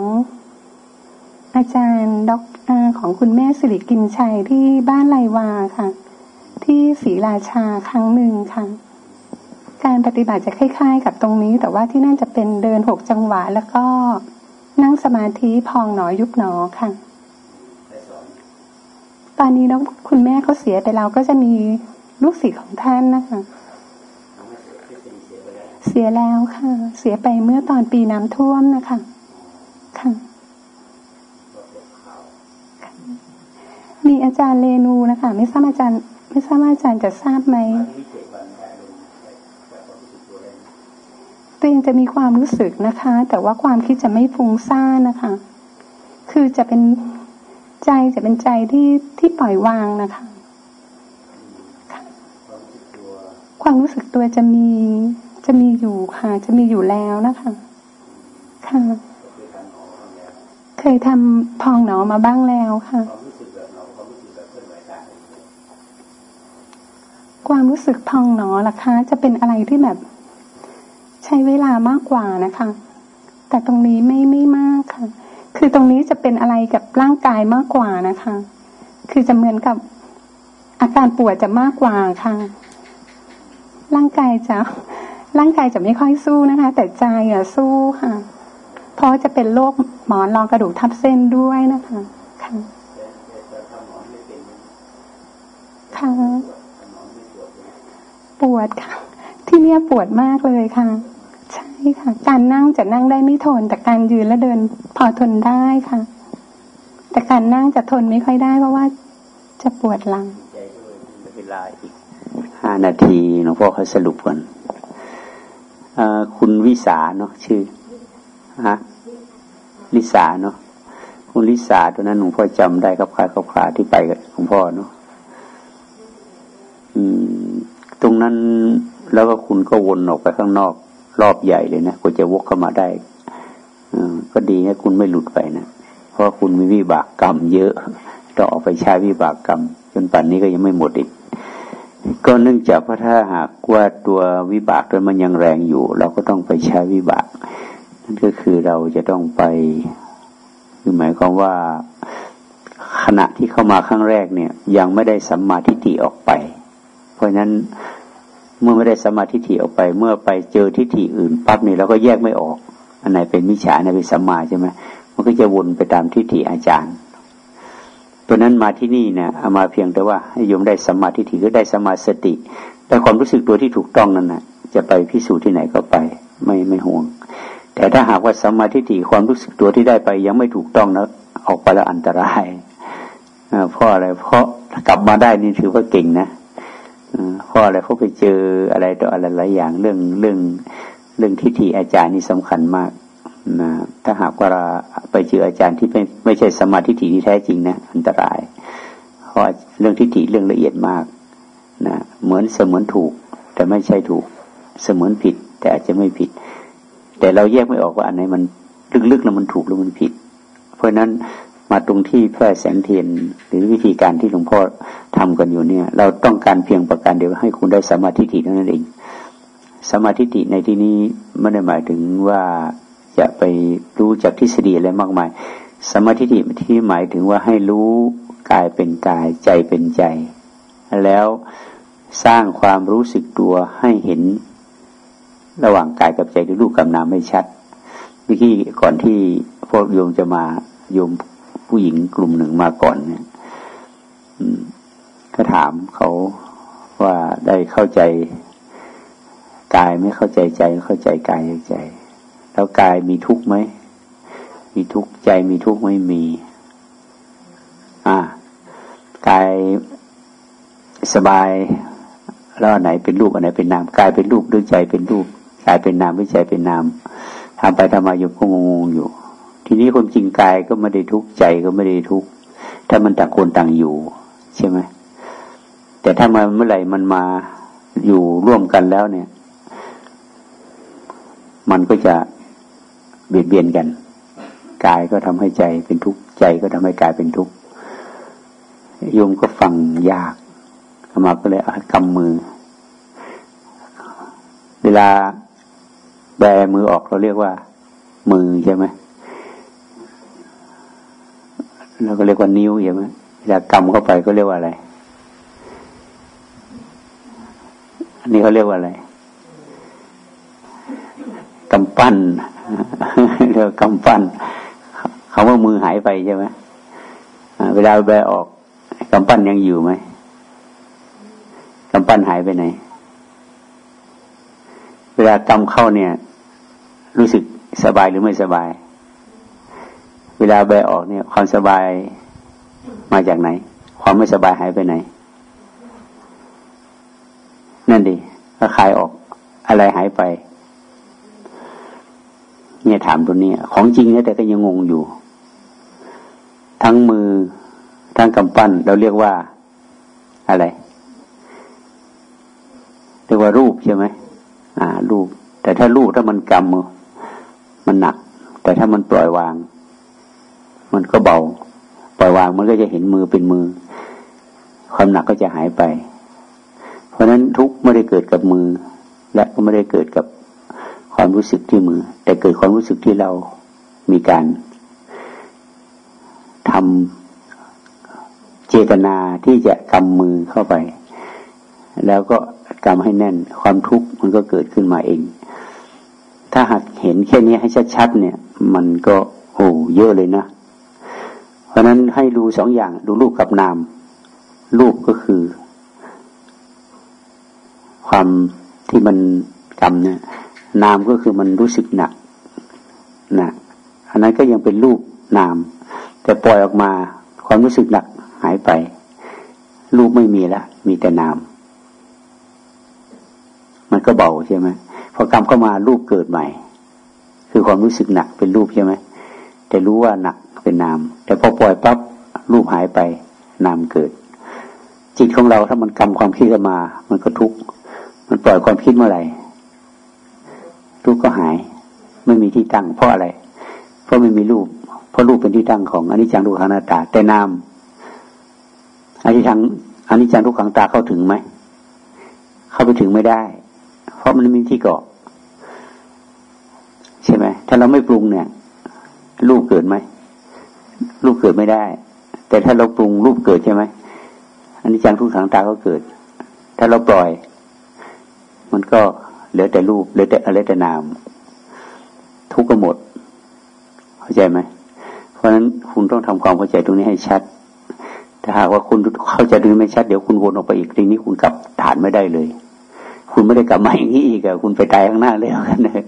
Speaker 8: อาจารย์ด็อกอของคุณแม่สิริกินชัยที่บ้านไลวาค่ะ ที่ศรีราชาครั้งหนึ่งค่ะ การปฏิบัติจะคล้าย ๆ กับตรงนี้ แต่ว่าที่นั่นจะเป็นเดินหกจังหวะ แล้วก็นั่งสมาธิพองหนอยุบหนอค่ะ ตอนนี้น้องคุณแม่เขาเสียไปแล้วก็จะมีลูกศิษย์ของท่านนะคะ เสียแล้วค่ะ เสียไปเมื่อตอนปีน้ำท่วมนะคะ ค่ะมีอาจารย์เรนูนะคะ ไม่ทราบอาจารย์ ไม่ทราบอาจารย์จะทราบไหม ตัวเองจะมีความรู้สึกนะคะ แต่ว่าความคิดจะไม่ฟุ้งซ่านนะคะ คือจะเป็นใจจะเป็นใจที่ที่ปล่อยวางนะคะ ความรู้สึกตัวจะมีจะมีอยู่ค่ะ จะมีอยู่แล้วนะคะ ค่ะ เคยทำพองหนอมาบ้างแล้วค่ะความรู้สึกพองหนอล่ะคะ จะเป็นอะไรที่แบบ ชช้เวลามากกว่านะคะ แต่ตรงนี้ไม่ไม่มากค่ะ คือตรงนี้จะเป็นอะไรกับร่างกายมากกว่านะคะ คือจะเหมือนกับอาการปวดจะมากกว่าค่ะ ร่างกายจะร่างกายจะไม่ค่อยสู้นะคะ แต่ใจอะสู้ค่ะ เพราะจะเป็นโรคหมอนรองกระดูกทับเส้นด้วยนะคะค่ะค่ะปวดค่ะ ที่เนี้ยปวดมากเลยค่ะ ใช่ค่ะ การนั่งจะนั่งได้ไม่ทน แต่การยืนและเดินพอทนได้ค่ะ แต่การนั่งจะทนไม่ค่อยได้เพราะว่าจะปวดหลัง
Speaker 2: เวลาอีกห้านาทีหลวงพ่อเขาสรุปก่อนคุณวิสาเนาะชื่อฮะลิสาเนาะคุณลิสาตัวนั้นหลวงพ่อจำได้ครับคลายครับคลาที่ไปกับหลวงพ่อเนาะตรงนั้นแล้วก็คุณก็วนออกไปข้างนอก รอบใหญ่เลยนะกว่าจะวกเข้ามาได้ก็ดีนะคุณไม่หลุดไปนะเพราะคุณมีวิบากกรรมเยอะต้องออกไปใช้วิบากกรรม จนป่านนี้ก็ยังไม่หมดอีก ก็เนื่องจากว่าถ้าหากว่าตัววิบากตัวมันยังแรงอยู่ เราก็ต้องไปใช้วิบาก นั่นก็คือเราจะต้องไปคือหมายความว่าขณะที่เข้ามาครั้งแรกเนี่ย ยังไม่ได้สัมมาทิฏฐิออกไป เพราะฉะนั้น เมื่อไม่ได้สมาทิฏฐิออกไป เมื่อไปเจอทิฏฐิอื่นปั๊บนี่เราก็แยกไม่ออก อันไหนเป็นมิจฉาอันไหนเป็นสัมมาใช่ไหมมันก็จะวนไปตามทิฏฐิอาจารย์ตัวนั้นมาที่นี่เนี่ยเอามาเพียงแต่ว่าให้โยมได้สมาทิฏฐิก็ได้สมาสติได้ความรู้สึกตัวที่ถูกต้องนั่นนะจะไปพิสูจน์ที่ไหนก็ไป ไม่ไม่ห่วง แต่ถ้าหากว่าสมาทิฏฐิความรู้สึกตัวที่ได้ไปยังไม่ถูกต้องนะออกไปแล้วอันตรายเพราะอะไรเพราะกลับมาได้นี่ถือว่าเก่งนะ เพราะอะไรเพราะไปเจออะไรต่ออะไรหลายอย่างเรื่องเรื่องเรื่องทิฏฐิอาจารย์นี่สำคัญมากนะถ้าหากว่าเราไปเจออาจารย์ที่ไม่ไม่ใช่สมาธิที่แท้จริงนะอันตราย เพราะเรื่องทิฏฐิเรื่องละเอียดมากนะเหมือนเสมือนถูก แต่ไม่ใช่ถูก เสมือนผิด แต่อาจจะไม่ผิด แต่เราแยกไม่ออกว่าอันไหนมันลึกๆแล้วมันถูกหรือมันผิด เพราะนั้น มาตรงที่แพร่แสงเทียนหรือวิธีการที่หลวงพ่อทำกันอยู่เนี่ย เราต้องการเพียงประการเดียวให้คุณได้สมาธิเท่านั้นเองสมาธิในที่นี้ไม่ได้หมายถึงว่าจะไปรู้จากทฤษฎีอะไรมากมาย สมาธิที่หมายถึงว่าให้รู้กายเป็นกายใจเป็นใจ แล้วสร้างความรู้สึกตัวให้เห็นระหว่างกายกับใจหรือรูปกับนามไม่ชัดเมื่อกี้ก่อนที่พวกโยมจะมาโยม ผู้หญิงกลุ่มหนึ่งมาก่อนเนี่ยก็ถามเขาว่าได้เข้าใจกายไม่เข้าใจใจเข้าใจกายใจ แล้วกายมีทุกข์ไหมมีทุกข์ใจมีทุกข์ไม่มี อ่ากายสบายแล้วอันไหนเป็นรูปอันไหนเป็นนามกายเป็นรูปด้วยใจเป็นรูปกายเป็นนามด้วยใจเป็นนามทำไปทำมาอยู่ก็งงอยู่ ทีนี้คนจริงกายก็ไม่ได้ทุกข์ใจก็ไม่ได้ทุกข์ถ้ามันต่างคนต่างอยู่ ใช่ไหมแต่ถ้ามาเมื่อไหร่มันมาอยู่ร่วมกันแล้วเนี่ย มันก็จะเบียดเบียนกันกายก็ทำให้ใจเป็นทุกข์ใจก็ทำให้กายเป็นทุกข์โยมก็ฟังยากมาก็เลยกำมือ เวลาแบมือออกเราเรียกว่า มือใช่ไหม เราก็เรียกว่านิ้วใช่ไหมเวลากำเข้าไปก็เรียกว่าอะไร อันนี้เขาเรียกว่าอะไรกำปั้นเรียกกำปั้นคำว่ามือหายไปใช่ไหมเวลาแบออกกำปั้นยังอยู่ไหมกำปั้นหายไปไหน เวลากำเข้าเนี่ย รู้สึกสบายหรือไม่สบาย เวลาแบออกเนี่ย ความสบายมาจากไหน ความไม่สบายหายไปไหน นั่นดิถ้าคลายออก อะไรหายไป เนี่ยถามตัวนี้ของจริงนะแต่ก็ยังงงอยู่ ทั้งมือ ทั้งกำปั้น เราเรียกว่าอะไรเรียกว่ารูปใช่ไหมอ่า รูป แต่ถ้ารูปถ้ามันกำมือมันหนัก แต่ถ้ามันปล่อยวาง มันก็เบา ปล่อยวางมันก็จะเห็นมือเป็นมือ ความหนักก็จะหายไป เพราะฉะนั้นทุกไม่ได้เกิดกับมือ และก็ไม่ได้เกิดกับคความรู้สึกที่มือ แต่เกิดความรู้สึกที่เรามีการทำเจตนาที่จะกำมือเข้าไป แล้วก็กำให้แน่น ความทุกข์มันก็เกิดขึ้นมาเอง ถ้าหากเห็นแค่นี้ให้ชัดๆเนี่ย มันก็โอ้เยอะเลยนะ เพราะนั้นให้ดูสองอย่างดูรูปกับนาม รูปก็คือ ความที่มันกรรมเนี่ยนามก็คือมันรู้สึกหนักหนักอันนั้นก็ยังเป็นรูปนาม แต่ปล่อยออกมาความรู้สึกหนักหายไป รูปไม่มีละมีแต่นาม มันก็เบาใช่ไหมพอกรรมเข้ามารูปเกิดใหม่ คือความรู้สึกหนักเป็นรูปใช่ไหมแต่รู้ว่าหนัก เป็นนาม แต่พอปล่อยปั๊บรูปหายไปนามเกิด จิตของเราถ้ามันกรรมความคิดเข้ามา มันก็ทุกข์มันปล่อยความคิดเมื่อไหร่ทุกข์ก็หาย ไม่มีที่ตั้ง เพราะอะไร เพราะไม่มีรูป เพราะรูปเป็นที่ตั้งของอนิจจังทุกขังนาตา แต่นามอนิจจังอนิจจังทุกขังตาเข้าถึงไหมเข้าไปถึงไม่ได้ เพราะมันไม่มีที่เกาะใช่ไหมถ้าเราไม่ปรุงเนี่ย รูปเกิดไหม รูปเกิดไม่ได้ แต่ถ้าเราปรุงรูปเกิดใช่ไหมอันนี้จังทุกขังตาก็เกิด ถ้าเราปล่อย มันก็เหลือแต่รูปเหลือแต่อะไรแต่นาม ทุกข์ก็หมด เข้าใจไหมเพราะฉะนั้นคุณต้องทำความเข้าใจตรงนี้ให้ชัด ถ้าหากว่าคุณเข้าใจตรงนี้ไม่ชัดเดี๋ยวคุณวนออกไปอีกทีนี้คุณกลับฐานไม่ได้เลย คุณไม่ได้กลับมาอย่างนี้อีกอะคุณไปตายข้างหน้าแล้วกันเลย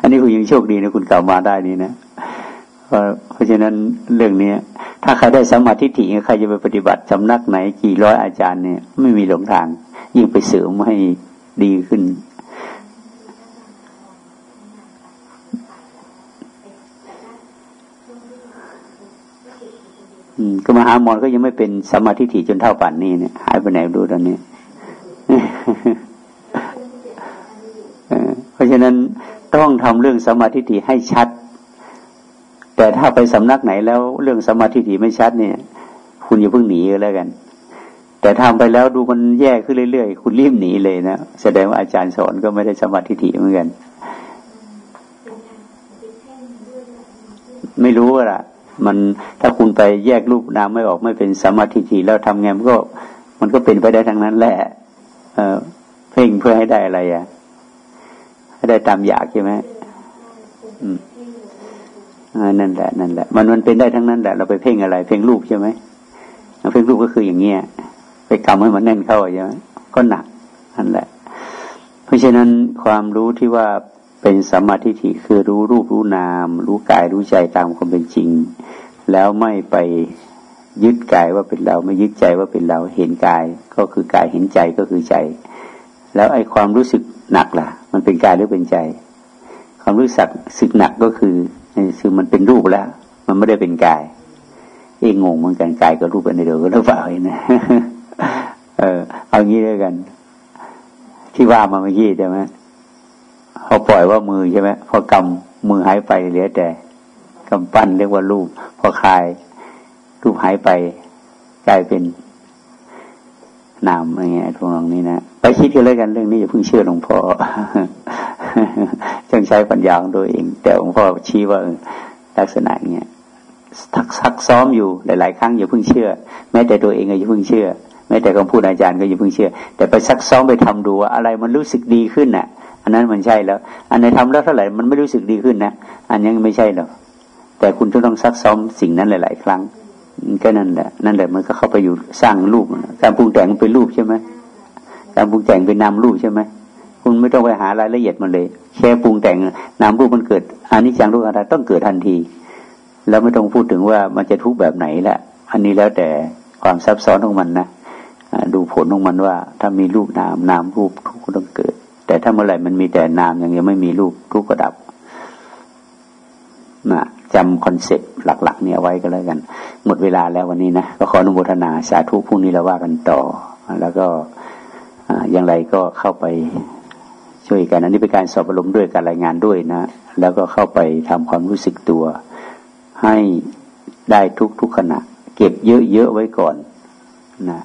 Speaker 2: อันนี้คุณยังโชคดีนะคุณกลับมาได้นี่นะ เพราะฉะนั้นเรื่องนี้ถ้าใครได้สมาธิถี่ใครจะไปปฏิบัติสำนักไหนกี่ร้อยอาจารย์เนี่ยไม่มีหลงทาง ยิ่งไปเสริมให้ดีขึ้น ก็มาหาหมอนก็ยังไม่เป็นสมาธิถี่จนเท่าป่านนี้เนี่ยหายไปไหนดูตอนนี้เพราะฉะนั้นต้องทำเรื่องสมาธิถี่ให้ชัด แต่ถ้าไปสำนักไหนแล้วเรื่องสมาธิถี่ไม่ชัดเนี่ย คุณอย่าเพิ่งหนีก็แล้วกัน แต่ทำไปแล้วดูมันแย่ขึ้นเรื่อยๆ คุณรีบหนีเลยนะแสดงว่าอาจารย์สอนก็ไม่ได้สมาธิถี่เหมือนกัน ไม่รู้อะมันถ้าคุณไปแยกรูปนามไม่ออกไม่เป็นสมาธิทีแล้วทำไงมันก็ มันก็เป็นไปได้ทั้งนั้นแหละเออเพ่งเพื่อให้ได้อะไรอะให้ได้ตามอยากใช่ไหมอืม นั่นแหละนั่นแหละ มันมันเป็นได้ทั้งนั้นแหละเราไปเพ่งอะไร เพ่งรูปใช่ไหมเพ่งรูปก็คืออย่างเงี้ยไปกำให้มันแน่นเข้าใช่ไหมก็หนักนั่นแหละ เพราะฉะนั้นความรู้ที่ว่าเป็นสัมมาทิฏฐิคือรู้รูปรู้นาม รู้กายรู้ใจตามความเป็นจริง แล้วไม่ไปยึดกายว่าเป็นเราไม่ยึดใจว่าเป็นเราเห็นกาย ก็คือกายเห็นใจก็คือใจ แล้วไอ้ความรู้สึกหนักล่ะ มันเป็นกายหรือเป็นใจ ความรู้สึกสึกหนักก็คือ นี่คือมันเป็นรูปแล้ว มันไม่ได้เป็นกาย เองงงเหมือนกันกายกับรูปเป็นเดียวกันหรือเปล่าเนี่ยเออ เอางี้ด้วยกัน ที่ว่ามาเมื่อกี้ใช่ไหมพอปล่อยว่ามือใช่ไหมพอกำมือหายไปเหลือแต่กำปั้นเรียกว่ารูป พอคลายรูปหายไปกลายเป็นนามอะไรเงี้ยตรงนี้นะไปคิดกันเลยกันเรื่องนี้อย่าเพิ่งเชื่อหลวงพ่อ จงใช้ปัญญาของตัวเอง แต่หลวงพ่อชี้ว่าลักษณะเนี้ยทักซักซ้อมอยู่หลายๆครั้งอย่าเพิ่งเชื่อ แม้แต่ตัวเองก็อย่าเพิ่งเชื่อแม้แต่คำพูดอาจารย์ก็อย่าเพิ่งเชื่อ แต่ไปซักซ้อมไปทำดูว่าอะไรมันรู้สึกดีขึ้นน่ะ อันนั้นมันใช่แล้ว อันไหนทำแล้วเท่าไหร่มันไม่รู้สึกดีขึ้นนะอันนี้ไม่ใช่หรอกแต่คุณต้องซักซ้อมสิ่งนั้นหลาย ๆ ครั้งก็นั่นแหละนั่นแหละมันก็เข้าไปอยู่สร้างรูปการปรุงแต่งเป็นรูปใช่ไหมการปรุงแต่งเป็นนามรูปใช่ไหม คุณไม่ต้องไปหารายละเอียดมันเลย แค่ปรุงแต่งนามรูปมันเกิดอันนี้จังรูปอะไรต้องเกิดทันที แล้วไม่ต้องพูดถึงว่ามันจะทุกข์แบบไหนแหละอันนี้แล้วแต่ความซับซ้อนของมันนะดูผลของมันว่า ถ้ามีรูปนามนามรูปทุกข์ต้องเกิด แต่ถ้าเมื่อไหร่มันมีแต่นามอย่างเดียวไม่มีรูปรูปก็ดับนะจำ concept หลัก ๆ เนี่ยไว้ก็แล้วกัน หมดเวลาแล้ววันนี้นะก็ขออนุโมทนาสาธุพรุ่งนี้เราว่ากันต่อ แล้วก็อย่างไรก็เข้าไป ช่วยกัน อันนี้เป็นการสอบอารมณ์ด้วยการรายงานด้วยนะ แล้วก็เข้าไปทำความรู้สึกตัว ให้ได้ทุกทุกขณะ เก็บเยอะๆไว้ก่อนนะ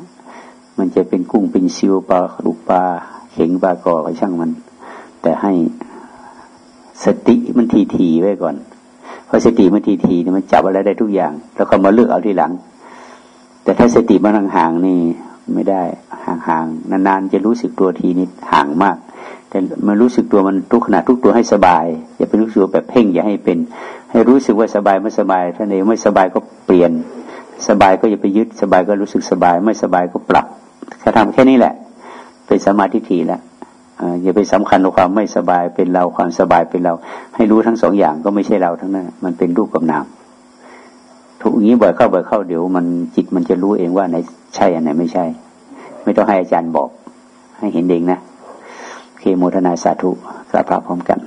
Speaker 2: มันจะเป็นกุ้งเป็นซิวปลาขรุปลาเข่งบากอไปช่างมัน แต่ให้สติมันทีทีไว้ก่อน เพราะสติมันทีทีเนี่ยมันจับอะไรได้ทุกอย่าง แล้วก็มาเลือกเอาทีหลัง แต่ถ้าสติมันห่างๆนี่ไม่ได้ห่างๆนานๆจะรู้สึกตัวทีนี้ห่างมาก แต่มันรู้สึกตัวมันทุกขณะทุกตัวให้สบาย อย่าไปรู้สึกแบบเพ่งอย่าให้เป็น ให้รู้สึกว่าสบายไม่สบายท่านเองไม่สบายก็เปลี่ยน สบายก็อย่าไปยึดสบายก็รู้สึกสบาย ไม่สบายก็ปรับแค่ทำแค่นี้แหละ เป็นสมาธิทีแล้วอย่าไปสำคัญกับความไม่สบายเป็นเราความสบายเป็นเรา ให้รู้ทั้งสองอย่างก็ไม่ใช่เราทั้งนั้นมันเป็นรูปกับนามถูกอย่างนี้บ่อยเข้าบ่อยเข้าเดี๋ยวมันจิตมันจะรู้เองว่าไหนใช่อันไหนไม่ใช่ ไม่ต้องให้อาจารย์บอก ให้เห็นเองนะ เคโมทนาสาธุสาพระพร้อมกัน